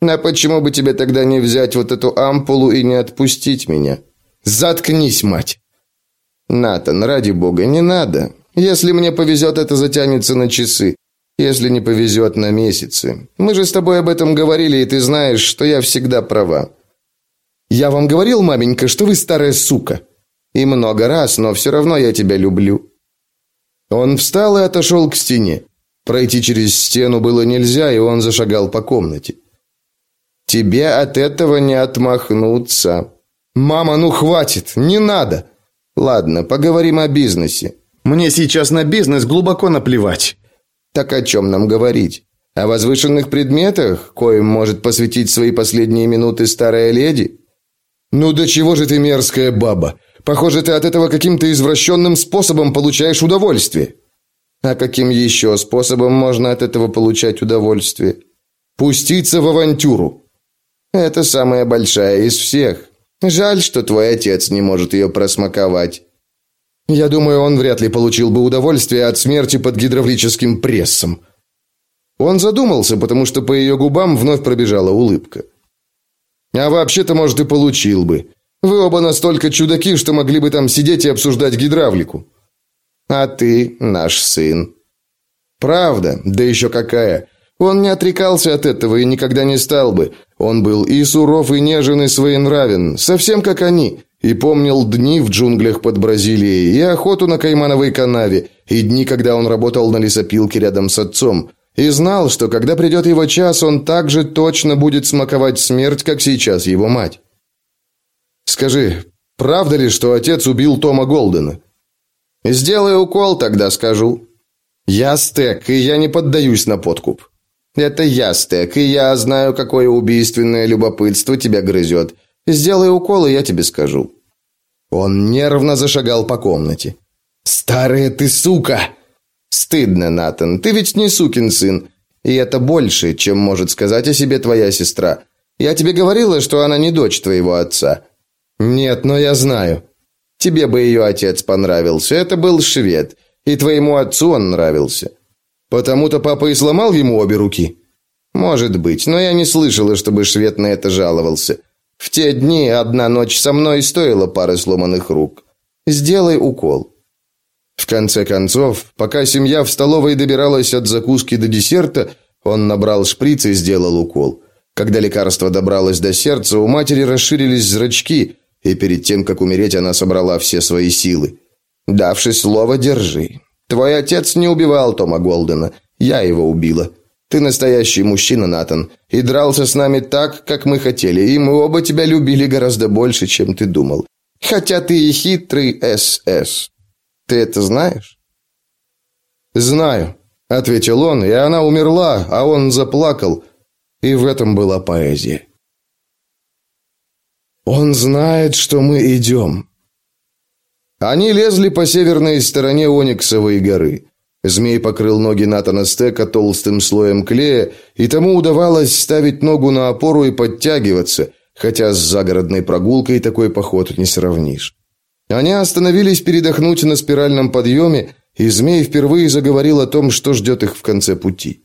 А почему бы тебе тогда не взять вот эту ампулу и не отпустить меня? Заткнись, мать. Натан, ради бога, не надо. Если мне повезет, это затянется на часы. Если не повезет, на месяцы. Мы же с тобой об этом говорили, и ты знаешь, что я всегда права. Я вам говорил, маменька, что вы старая сука. И много раз, но все равно я тебя люблю. Он встал и отошел к стене. Пройти через стену было нельзя, и он зашагал по комнате. Тебе от этого не отмахнуться. Мама, ну хватит, не надо. Ладно, поговорим о бизнесе. Мне сейчас на бизнес глубоко наплевать. Так о чем нам говорить? О возвышенных предметах, коим может посвятить свои последние минуты старая леди? Ну до чего же ты мерзкая баба? Похоже, ты от этого каким-то извращенным способом получаешь удовольствие. А каким еще способом можно от этого получать удовольствие? Пуститься в авантюру. Это самая большая из всех. Жаль, что твой отец не может ее просмаковать. Я думаю, он вряд ли получил бы удовольствие от смерти под гидравлическим прессом. Он задумался, потому что по ее губам вновь пробежала улыбка. А вообще-то, может, и получил бы. Вы оба настолько чудаки, что могли бы там сидеть и обсуждать гидравлику. А ты наш сын. Правда, да еще какая. Он не отрекался от этого и никогда не стал бы. Он был и суров, и нежен, и своенравен, совсем как они. И помнил дни в джунглях под Бразилией, и охоту на Каймановой канаве, и дни, когда он работал на лесопилке рядом с отцом, и знал, что когда придет его час, он так же точно будет смаковать смерть, как сейчас его мать. «Скажи, правда ли, что отец убил Тома Голдена?» «Сделай укол, тогда скажу». «Я стек, и я не поддаюсь на подкуп». «Это я стек, и я знаю, какое убийственное любопытство тебя грызет. Сделай укол, и я тебе скажу». Он нервно зашагал по комнате. «Старая ты сука!» «Стыдно, Натан, ты ведь не сукин сын. И это больше, чем может сказать о себе твоя сестра. Я тебе говорила, что она не дочь твоего отца». «Нет, но я знаю». «Тебе бы ее отец понравился. Это был швед. И твоему отцу он нравился». «Потому-то папа и сломал ему обе руки?» «Может быть, но я не слышала, чтобы швед на это жаловался. В те дни одна ночь со мной стоила пары сломанных рук. Сделай укол». В конце концов, пока семья в столовой добиралась от закуски до десерта, он набрал шприц и сделал укол. Когда лекарство добралось до сердца, у матери расширились зрачки, и перед тем, как умереть, она собрала все свои силы. «Давши слово, держи. Твой отец не убивал Тома Голдена. Я его убила. Ты настоящий мужчина, Натан, и дрался с нами так, как мы хотели, и мы оба тебя любили гораздо больше, чем ты думал. Хотя ты и хитрый СС. Ты это знаешь? Знаю, ответил он, и она умерла, а он заплакал, и в этом была поэзия. Он знает, что мы идем. Они лезли по северной стороне Ониксовой горы. Змей покрыл ноги Натана Стека толстым слоем клея, и тому удавалось ставить ногу на опору и подтягиваться, хотя с загородной прогулкой такой поход не сравнишь. Они остановились передохнуть на спиральном подъеме, и змей впервые заговорил о том, что ждет их в конце пути.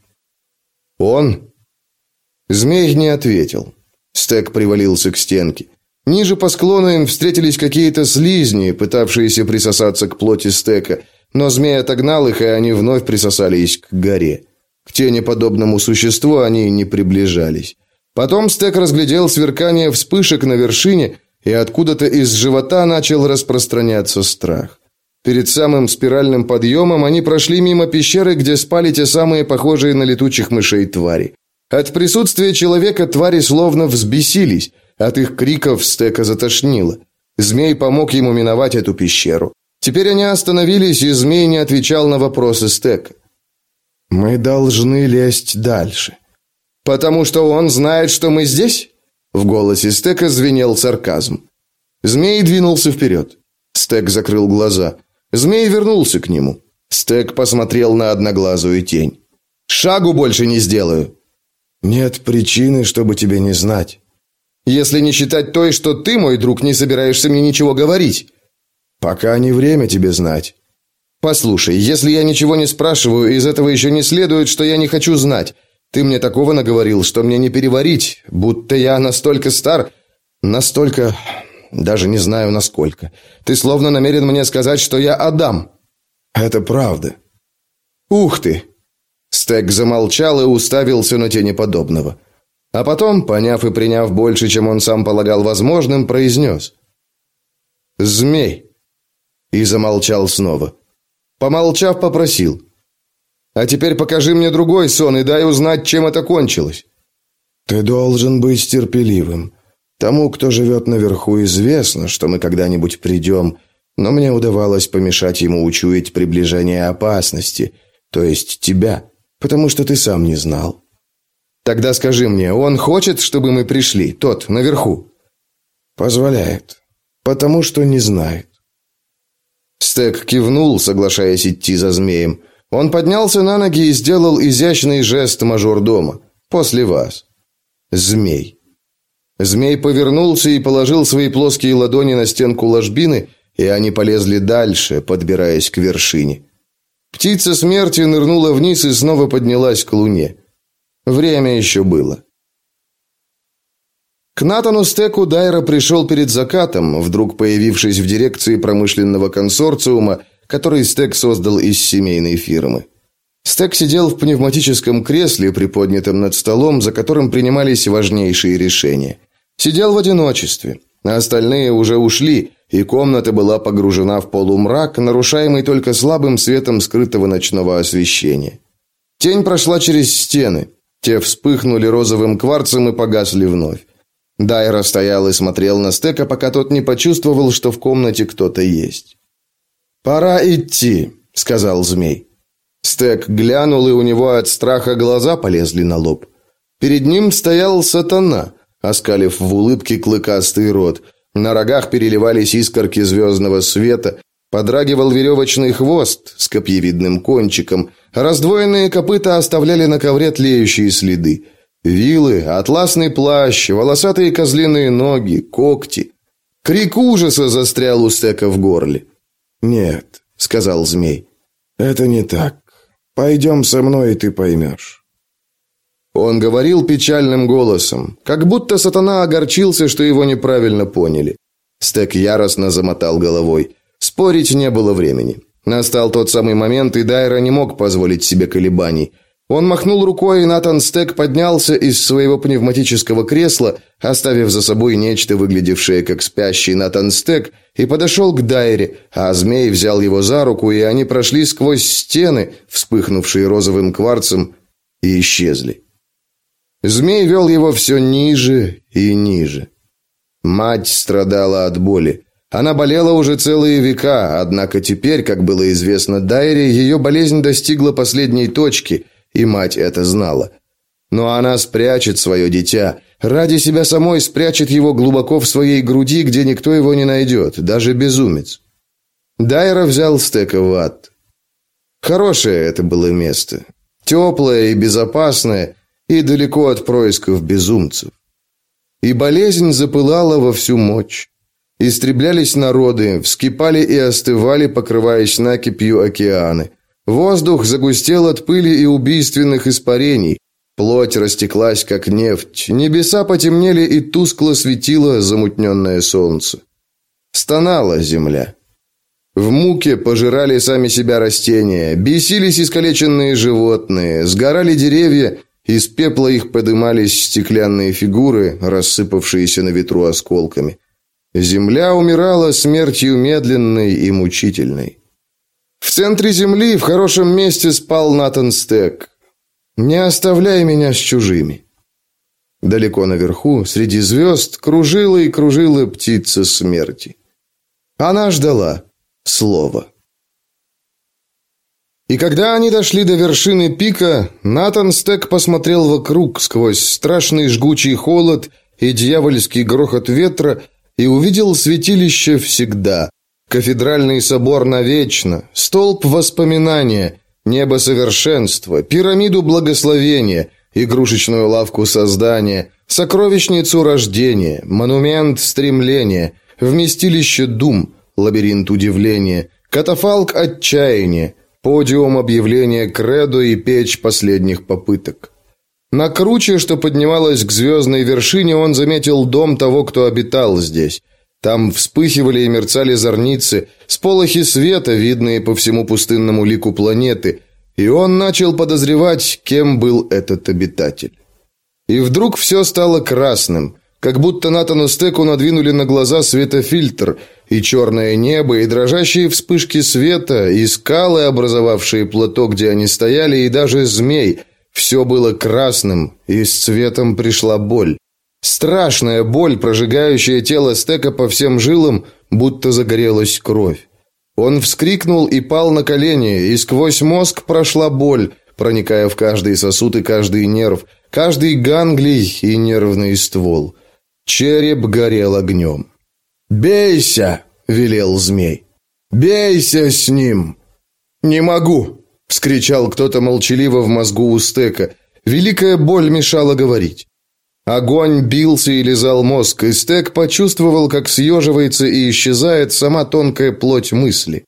«Он?» Змей не ответил. Стек привалился к стенке. Ниже по склону им встретились какие-то слизни, пытавшиеся присосаться к плоти стека, но змей отогнал их, и они вновь присосались к горе. К тенеподобному существу они не приближались. Потом стек разглядел сверкание вспышек на вершине и откуда-то из живота начал распространяться страх. Перед самым спиральным подъемом они прошли мимо пещеры, где спали те самые похожие на летучих мышей твари. От присутствия человека твари словно взбесились, от их криков стека затошнило. Змей помог ему миновать эту пещеру. Теперь они остановились, и змей не отвечал на вопросы стека. «Мы должны лезть дальше». «Потому что он знает, что мы здесь?» В голосе Стека звенел сарказм. Змей двинулся вперед. Стек закрыл глаза. Змей вернулся к нему. Стек посмотрел на одноглазую тень. «Шагу больше не сделаю». «Нет причины, чтобы тебе не знать». «Если не считать той, что ты, мой друг, не собираешься мне ничего говорить». «Пока не время тебе знать». «Послушай, если я ничего не спрашиваю, из этого еще не следует, что я не хочу знать. Ты мне такого наговорил, что мне не переварить, будто я настолько стар, настолько, даже не знаю насколько. Ты словно намерен мне сказать, что я Адам. Это правда. Ух ты. Стек замолчал и уставился на тени подобного. А потом, поняв и приняв больше, чем он сам полагал возможным, произнес. «Змей!» И замолчал снова. Помолчав, попросил. А теперь покажи мне другой сон и дай узнать, чем это кончилось. Ты должен быть терпеливым. Тому, кто живет наверху, известно, что мы когда-нибудь придем, но мне удавалось помешать ему учуять приближение опасности, то есть тебя, потому что ты сам не знал. Тогда скажи мне, он хочет, чтобы мы пришли, тот наверху? Позволяет, потому что не знает. Стек кивнул, соглашаясь идти за змеем. Он поднялся на ноги и сделал изящный жест мажордома. «После вас». Змей. Змей повернулся и положил свои плоские ладони на стенку ложбины, и они полезли дальше, подбираясь к вершине. Птица смерти нырнула вниз и снова поднялась к луне. Время еще было. К Натану Стеку Дайра пришел перед закатом, вдруг появившись в дирекции промышленного консорциума, который Стек создал из семейной фирмы. Стек сидел в пневматическом кресле, приподнятом над столом, за которым принимались важнейшие решения. Сидел в одиночестве. Остальные уже ушли, и комната была погружена в полумрак, нарушаемый только слабым светом скрытого ночного освещения. Тень прошла через стены. Те вспыхнули розовым кварцем и погасли вновь. Дайра стоял и смотрел на Стека, пока тот не почувствовал, что в комнате кто-то есть. «Пора идти», — сказал змей. Стек глянул, и у него от страха глаза полезли на лоб. Перед ним стоял сатана, оскалив в улыбке клыкастый рот. На рогах переливались искорки звездного света, подрагивал веревочный хвост с копьевидным кончиком, раздвоенные копыта оставляли на ковре тлеющие следы. Вилы, атласный плащ, волосатые козлиные ноги, когти. Крик ужаса застрял у Стека в горле. «Нет», — сказал змей, — «это не так. Пойдем со мной, и ты поймешь». Он говорил печальным голосом, как будто сатана огорчился, что его неправильно поняли. Стек яростно замотал головой. Спорить не было времени. Настал тот самый момент, и Дайра не мог позволить себе колебаний. Он махнул рукой, и Натан Стек поднялся из своего пневматического кресла, оставив за собой нечто, выглядевшее как спящий Натан Стек, и подошел к Дайре, а змей взял его за руку, и они прошли сквозь стены, вспыхнувшие розовым кварцем, и исчезли. Змей вел его все ниже и ниже. Мать страдала от боли. Она болела уже целые века, однако теперь, как было известно Дайре, ее болезнь достигла последней точки – и мать это знала. Но она спрячет свое дитя, ради себя самой спрячет его глубоко в своей груди, где никто его не найдет, даже безумец. Дайра взял ад. Хорошее это было место. Теплое и безопасное, и далеко от происков безумцев. И болезнь запылала во всю мощь. Истреблялись народы, вскипали и остывали, покрываясь накипью океаны – Воздух загустел от пыли и убийственных испарений. Плоть растеклась, как нефть. Небеса потемнели и тускло светило замутненное солнце. Стонала земля. В муке пожирали сами себя растения, бесились искалеченные животные, сгорали деревья, из пепла их подымались стеклянные фигуры, рассыпавшиеся на ветру осколками. Земля умирала смертью медленной и мучительной. В центре земли, в хорошем месте спал Натан Стек. Не оставляй меня с чужими. Далеко наверху, среди звезд, кружила и кружила птица смерти. Она ждала слова. И когда они дошли до вершины пика, Натан Стек посмотрел вокруг сквозь страшный жгучий холод и дьявольский грохот ветра и увидел святилище всегда, Кафедральный собор навечно, столб воспоминания, небо совершенства, пирамиду благословения, игрушечную лавку создания, сокровищницу рождения, монумент стремления, вместилище дум, лабиринт удивления, катафалк отчаяния, подиум объявления кредо и печь последних попыток. На круче, что поднималось к звездной вершине, он заметил дом того, кто обитал здесь. Там вспыхивали и мерцали зорницы, сполохи света, видные по всему пустынному лику планеты, и он начал подозревать, кем был этот обитатель. И вдруг все стало красным, как будто Натану Стеку надвинули на глаза светофильтр, и черное небо, и дрожащие вспышки света, и скалы, образовавшие плато, где они стояли, и даже змей – все было красным, и с цветом пришла боль. Страшная боль, прожигающая тело Стека по всем жилам, будто загорелась кровь. Он вскрикнул и пал на колени, и сквозь мозг прошла боль, проникая в каждый сосуд и каждый нерв, каждый ганглий и нервный ствол. Череп горел огнем. «Бейся!» — велел змей. «Бейся с ним!» «Не могу!» — вскричал кто-то молчаливо в мозгу у Стека. Великая боль мешала говорить. Огонь бился и лизал мозг, и Стек почувствовал, как съеживается и исчезает сама тонкая плоть мысли.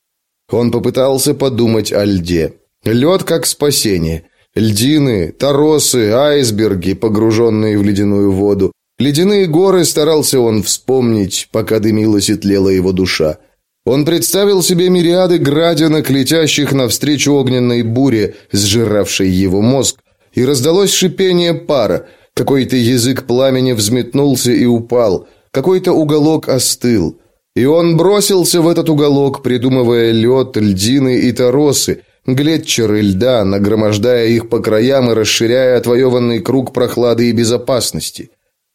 Он попытался подумать о льде. Лед как спасение. Льдины, торосы, айсберги, погруженные в ледяную воду. Ледяные горы старался он вспомнить, пока дымилась и тлела его душа. Он представил себе мириады градинок, летящих навстречу огненной буре, сжиравшей его мозг, и раздалось шипение пара – какой-то язык пламени взметнулся и упал. какой-то уголок остыл. И он бросился в этот уголок, придумывая лед, льдины и торосы, глетчеры льда, нагромождая их по краям и расширяя отвоеванный круг прохлады и безопасности.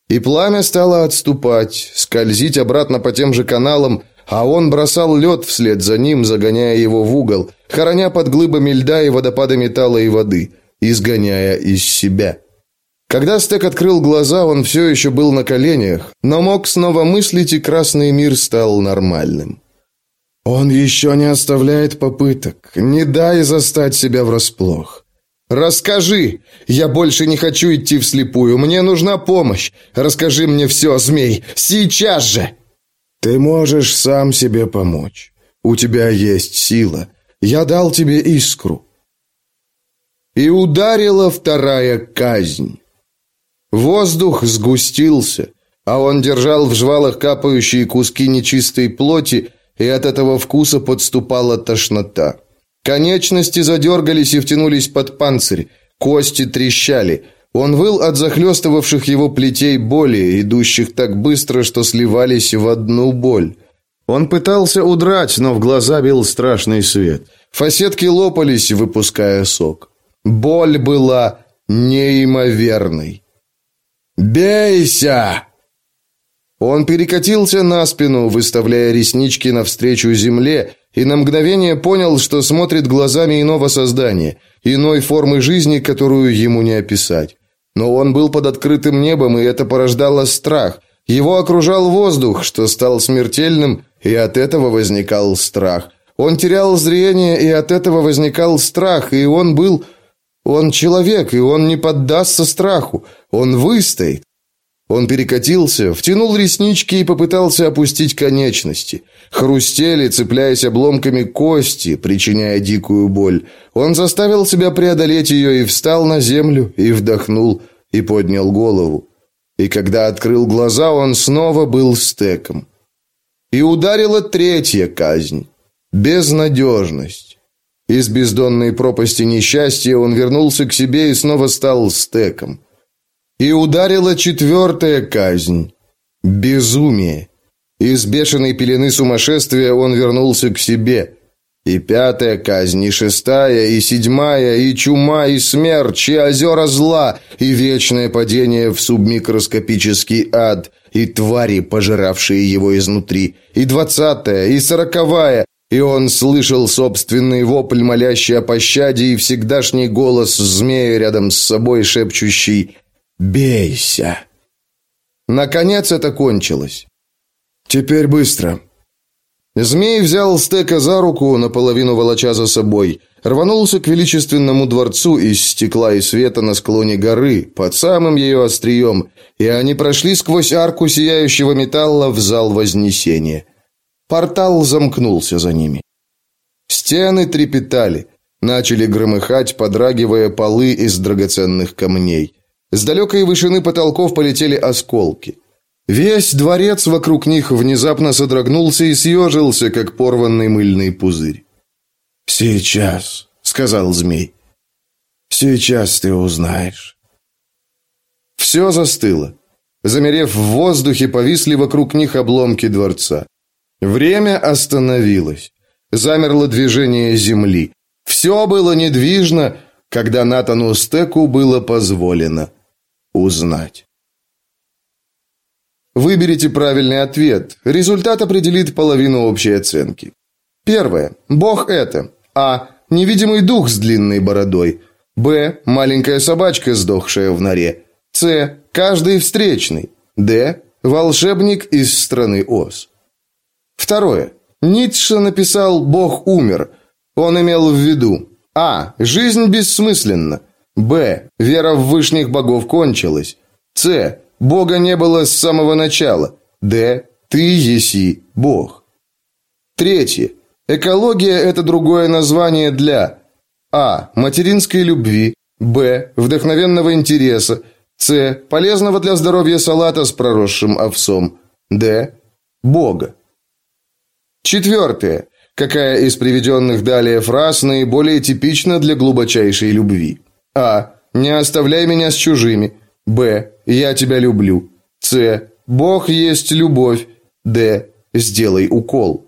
И пламя стало отступать, скользить обратно по тем же каналам, а он бросал лед вслед за ним, загоняя его в угол, хороня под глыбами льда и водопада металла и воды, изгоняя из себя. Когда Стек открыл глаза, он все еще был на коленях, но мог снова мыслить, и красный мир стал нормальным. Он еще не оставляет попыток. Не дай застать себя врасплох. Расскажи. Я больше не хочу идти вслепую. Мне нужна помощь. Расскажи мне все, змей, сейчас же. Ты можешь сам себе помочь. У тебя есть сила. Я дал тебе искру. И ударила вторая казнь. Воздух сгустился, а он держал в жвалах капающие куски нечистой плоти, и от этого вкуса подступала тошнота. Конечности задергались и втянулись под панцирь, кости трещали. Он выл от захлестывавших его плетей боли, идущих так быстро, что сливались в одну боль. Он пытался удрать, но в глаза бил страшный свет. Фасетки лопались, выпуская сок. Боль была неимоверной. «Бейся!» Он перекатился на спину, выставляя реснички навстречу земле, и на мгновение понял, что смотрит глазами иного создания, иной формы жизни, которую ему не описать. Но он был под открытым небом, и это порождало страх. Его окружал воздух, что стал смертельным, и от этого возникал страх. Он терял зрение, и от этого возникал страх, и он был... Он человек, и он не поддастся страху. Он выстоит. Он перекатился, втянул реснички и попытался опустить конечности. Хрустели, цепляясь обломками кости, причиняя дикую боль. Он заставил себя преодолеть ее и встал на землю, и вдохнул, и поднял голову. И когда открыл глаза, он снова был стеком. И ударила третья казнь. Безнадежность. Из бездонной пропасти несчастья он вернулся к себе и снова стал стеком. И ударила четвертая казнь. Безумие. Из бешеной пелены сумасшествия он вернулся к себе. И пятая казнь, и шестая, и седьмая, и чума, и смерть, и озера зла, и вечное падение в субмикроскопический ад, и твари, пожиравшие его изнутри, и двадцатая, и сороковая, и он слышал собственный вопль, молящий о пощаде, и всегдашний голос змея рядом с собой, шепчущий Бейся. Наконец это кончилось. Теперь быстро. Змей взял стека за руку, наполовину волоча за собой, рванулся к величественному дворцу из стекла и света на склоне горы, под самым ее острием, и они прошли сквозь арку сияющего металла в зал Вознесения. Портал замкнулся за ними. Стены трепетали, начали громыхать, подрагивая полы из драгоценных камней. С далекой вышины потолков полетели осколки. Весь дворец вокруг них внезапно содрогнулся и съежился, как порванный мыльный пузырь. «Сейчас», — сказал змей. «Сейчас ты узнаешь». Все застыло. Замерев в воздухе, повисли вокруг них обломки дворца. Время остановилось. Замерло движение земли. Все было недвижно, когда Натану Стеку было позволено узнать. Выберите правильный ответ. Результат определит половину общей оценки. Первое. Бог это. А. Невидимый дух с длинной бородой. Б. Маленькая собачка, сдохшая в норе. С. Каждый встречный. Д. Волшебник из страны Оз. Второе. Ницше написал «Бог умер». Он имел в виду А. Жизнь бессмысленна. Б. Вера в вышних богов кончилась. С. Бога не было с самого начала. Д. Ты еси Бог. Третье. Экология – это другое название для А. Материнской любви. Б. Вдохновенного интереса. С. Полезного для здоровья салата с проросшим овсом. Д. Бога. Четвертое. Какая из приведенных далее фраз наиболее типична для глубочайшей любви? А. Не оставляй меня с чужими. Б. Я тебя люблю. С. Бог есть любовь. Д. Сделай укол.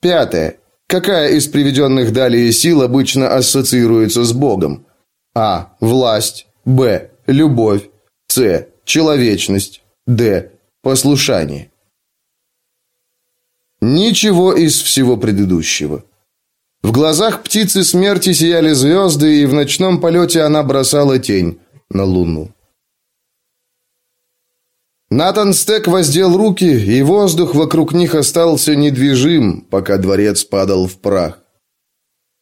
Пятое. Какая из приведенных далее сил обычно ассоциируется с Богом? А. Власть. Б. Любовь. С. Человечность. Д. Послушание. Ничего из всего предыдущего. В глазах птицы смерти сияли звезды, и в ночном полете она бросала тень на луну. Натан Стек воздел руки, и воздух вокруг них остался недвижим, пока дворец падал в прах.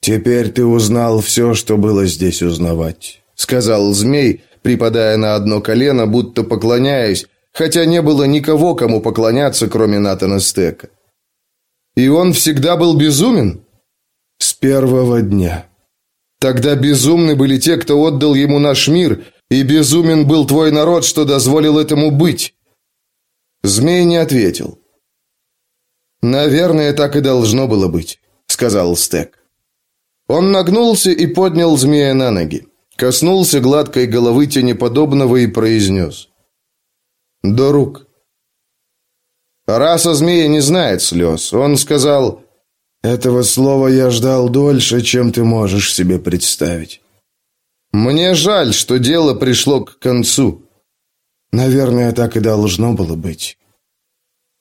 «Теперь ты узнал все, что было здесь узнавать», — сказал змей, припадая на одно колено, будто поклоняясь, хотя не было никого, кому поклоняться, кроме Натана Стека. «И он всегда был безумен?» «С первого дня». «Тогда безумны были те, кто отдал ему наш мир, и безумен был твой народ, что дозволил этому быть». Змей не ответил. «Наверное, так и должно было быть», — сказал Стек. Он нагнулся и поднял змея на ноги, коснулся гладкой головы тенеподобного и произнес. «До рук». Раса змея не знает слез. Он сказал, «Этого слова я ждал дольше, чем ты можешь себе представить». «Мне жаль, что дело пришло к концу». Наверное, так и должно было быть.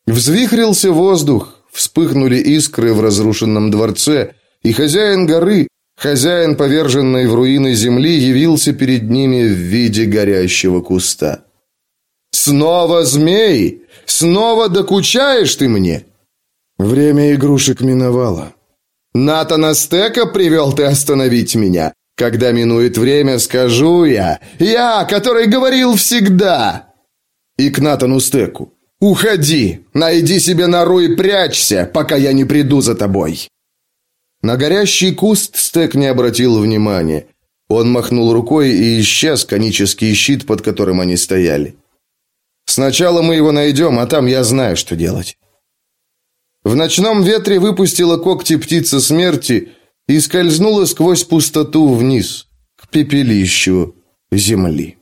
Взвихрился воздух, вспыхнули искры в разрушенном дворце, и хозяин горы, хозяин поверженной в руины земли, явился перед ними в виде горящего куста. «Снова змей! Снова докучаешь ты мне?» Время игрушек миновало. «Натана Стека привел ты остановить меня. Когда минует время, скажу я. Я, который говорил всегда. И к Натану Стеку. Уходи, найди себе нору и прячься, пока я не приду за тобой. На горящий куст Стек не обратил внимания. Он махнул рукой и исчез конический щит, под которым они стояли. Сначала мы его найдем, а там я знаю, что делать. В ночном ветре выпустила когти птица смерти и скользнула сквозь пустоту вниз, к пепелищу земли.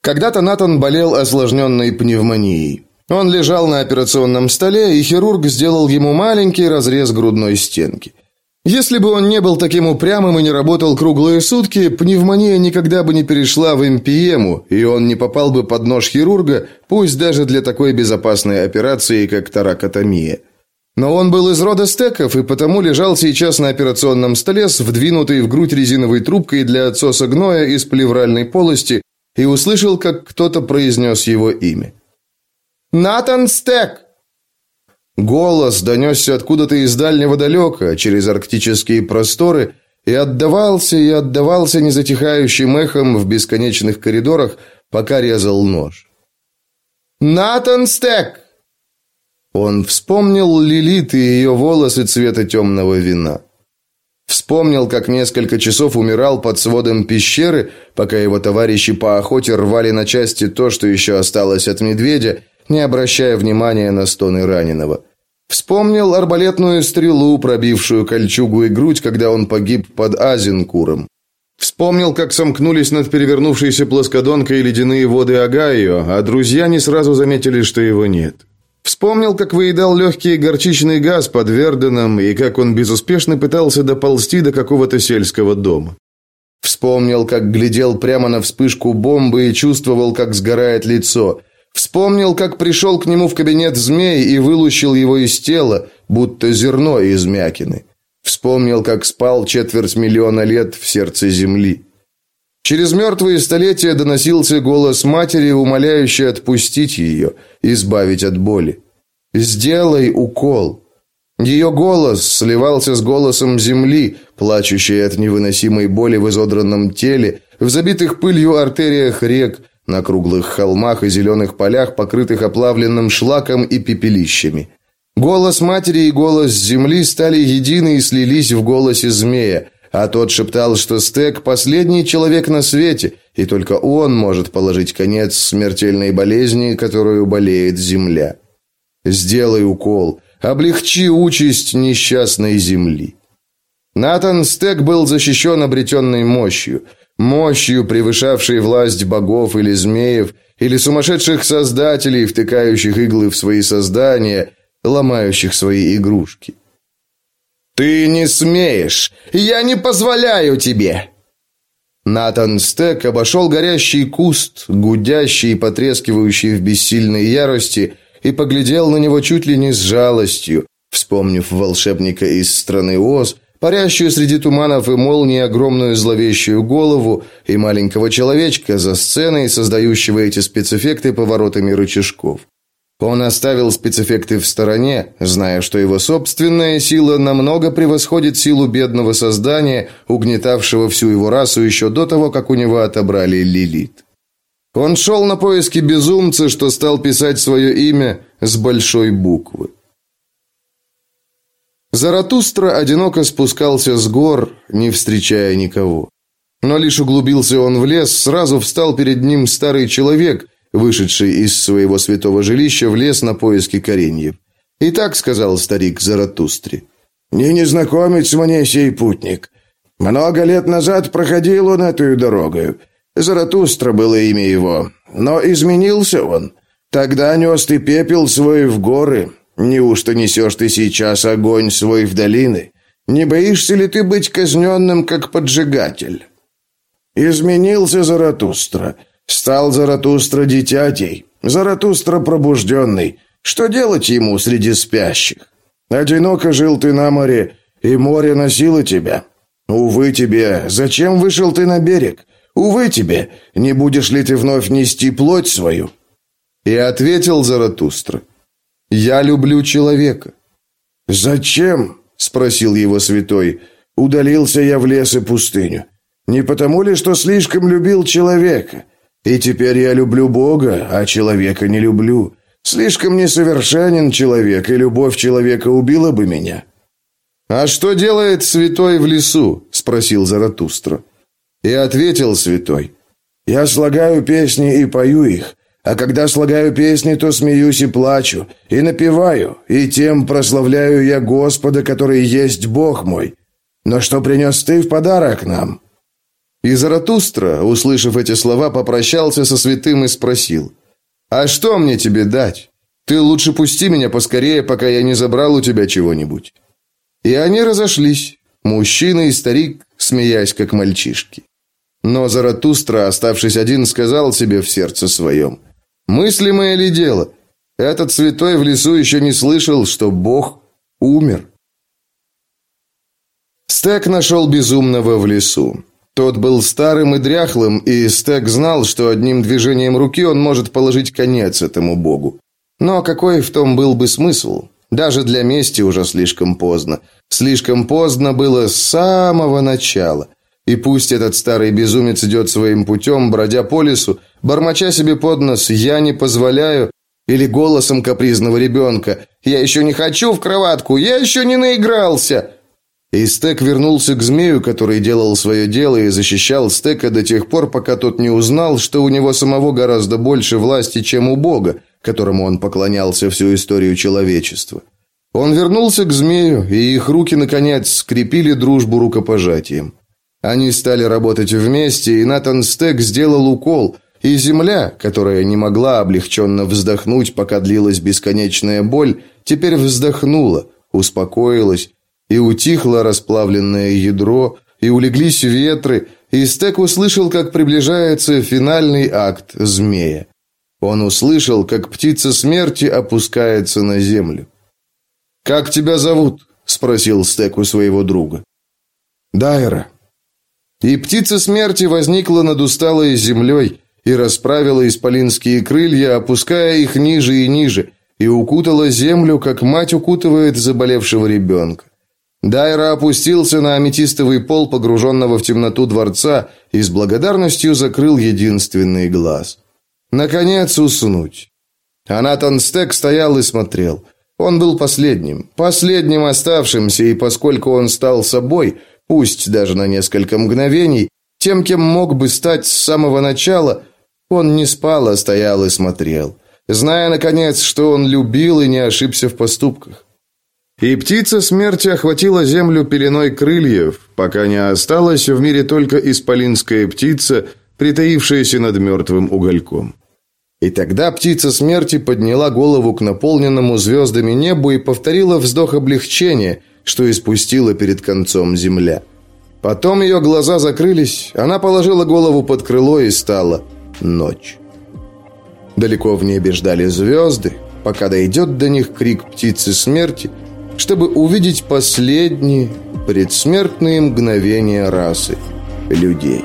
Когда-то Натан болел осложненной пневмонией. Он лежал на операционном столе, и хирург сделал ему маленький разрез грудной стенки. Если бы он не был таким упрямым и не работал круглые сутки, пневмония никогда бы не перешла в МПМу, и он не попал бы под нож хирурга, пусть даже для такой безопасной операции, как таракотомия. Но он был из рода стеков и потому лежал сейчас на операционном столе с вдвинутой в грудь резиновой трубкой для отсоса гноя из плевральной полости и услышал, как кто-то произнес его имя. «Натан Стек!» Голос донесся откуда-то из дальнего далека, через арктические просторы, и отдавался и отдавался незатихающим эхом в бесконечных коридорах, пока резал нож. «Натан Стек!» Он вспомнил Лилит и ее волосы цвета темного вина. Вспомнил, как несколько часов умирал под сводом пещеры, пока его товарищи по охоте рвали на части то, что еще осталось от медведя, не обращая внимания на стоны раненого. Вспомнил арбалетную стрелу, пробившую кольчугу и грудь, когда он погиб под Азенкуром. Вспомнил, как сомкнулись над перевернувшейся плоскодонкой ледяные воды Агайо, а друзья не сразу заметили, что его нет. Вспомнил, как выедал легкий горчичный газ под Верденом и как он безуспешно пытался доползти до какого-то сельского дома. Вспомнил, как глядел прямо на вспышку бомбы и чувствовал, как сгорает лицо. Вспомнил, как пришел к нему в кабинет змей и вылущил его из тела, будто зерно из мякины. Вспомнил, как спал четверть миллиона лет в сердце земли. Через мертвые столетия доносился голос матери, умоляющий отпустить ее, избавить от боли. «Сделай укол». Ее голос сливался с голосом земли, плачущей от невыносимой боли в изодранном теле, в забитых пылью артериях рек, на круглых холмах и зеленых полях, покрытых оплавленным шлаком и пепелищами. Голос матери и голос земли стали едины и слились в голосе змея, а тот шептал, что Стек – последний человек на свете, и только он может положить конец смертельной болезни, которую болеет Земля. Сделай укол, облегчи участь несчастной Земли. Натан Стек был защищен обретенной мощью, мощью, превышавшей власть богов или змеев, или сумасшедших создателей, втыкающих иглы в свои создания, ломающих свои игрушки. «Ты не смеешь! Я не позволяю тебе!» Натан Стек обошел горящий куст, гудящий и потрескивающий в бессильной ярости, и поглядел на него чуть ли не с жалостью, вспомнив волшебника из страны Оз, парящую среди туманов и молний огромную зловещую голову и маленького человечка за сценой, создающего эти спецэффекты поворотами рычажков. Он оставил спецэффекты в стороне, зная, что его собственная сила намного превосходит силу бедного создания, угнетавшего всю его расу еще до того, как у него отобрали Лилит. Он шел на поиски безумца, что стал писать свое имя с большой буквы. Заратустра одиноко спускался с гор, не встречая никого. Но лишь углубился он в лес, сразу встал перед ним старый человек, вышедший из своего святого жилища в лес на поиски кореньев. И так сказал старик Заратустре. «Не незнакомец мне сей путник. Много лет назад проходил он эту дорогу. Заратустра было имя его, но изменился он. Тогда нес ты пепел свой в горы, Неужто несешь ты сейчас огонь свой в долины? Не боишься ли ты быть казненным, как поджигатель?» Изменился Заратустра. Стал Заратустра дитятей. Заратустра пробужденный. Что делать ему среди спящих? Одиноко жил ты на море, и море носило тебя. Увы тебе, зачем вышел ты на берег? Увы тебе, не будешь ли ты вновь нести плоть свою?» И ответил Заратустра. Я люблю человека. Зачем? спросил его святой. Удалился я в лес и пустыню. Не потому ли, что слишком любил человека? И теперь я люблю Бога, а человека не люблю. Слишком несовершенен человек, и любовь человека убила бы меня. А что делает святой в лесу? спросил Заратустра. И ответил святой: Я слагаю песни и пою их, а когда слагаю песни, то смеюсь и плачу, и напеваю, и тем прославляю я Господа, который есть Бог мой. Но что принес ты в подарок нам?» И Заратустра, услышав эти слова, попрощался со святым и спросил, «А что мне тебе дать? Ты лучше пусти меня поскорее, пока я не забрал у тебя чего-нибудь». И они разошлись, мужчина и старик, смеясь как мальчишки. Но Заратустра, оставшись один, сказал себе в сердце своем – Мыслимое ли дело? Этот святой в лесу еще не слышал, что Бог умер. Стек нашел безумного в лесу. Тот был старым и дряхлым, и Стек знал, что одним движением руки он может положить конец этому богу. Но какой в том был бы смысл? Даже для мести уже слишком поздно. Слишком поздно было с самого начала. И пусть этот старый безумец идет своим путем, бродя по лесу, бормоча себе под нос «я не позволяю», или голосом капризного ребенка «я еще не хочу в кроватку, я еще не наигрался». И Стек вернулся к змею, который делал свое дело и защищал Стека до тех пор, пока тот не узнал, что у него самого гораздо больше власти, чем у Бога, которому он поклонялся всю историю человечества. Он вернулся к змею, и их руки, наконец, скрепили дружбу рукопожатием. Они стали работать вместе, и Натан Стек сделал укол, и земля, которая не могла облегченно вздохнуть, пока длилась бесконечная боль, теперь вздохнула, успокоилась, и утихло расплавленное ядро, и улеглись ветры, и Стек услышал, как приближается финальный акт змея. Он услышал, как птица смерти опускается на землю. «Как тебя зовут?» – спросил Стек у своего друга. «Дайра», и птица смерти возникла над усталой землей и расправила исполинские крылья, опуская их ниже и ниже, и укутала землю, как мать укутывает заболевшего ребенка. Дайра опустился на аметистовый пол, погруженного в темноту дворца, и с благодарностью закрыл единственный глаз. Наконец уснуть. Анатон Стек стоял и смотрел. Он был последним, последним оставшимся, и поскольку он стал собой – пусть даже на несколько мгновений, тем, кем мог бы стать с самого начала, он не спал, а стоял и смотрел, зная, наконец, что он любил и не ошибся в поступках. И птица смерти охватила землю пеленой крыльев, пока не осталась в мире только исполинская птица, притаившаяся над мертвым угольком. И тогда птица смерти подняла голову к наполненному звездами небу и повторила вздох облегчения, что испустила перед концом земля. Потом ее глаза закрылись, она положила голову под крыло и стала ночь. Далеко в небе ждали звезды, пока дойдет до них крик птицы смерти, чтобы увидеть последние предсмертные мгновения расы людей.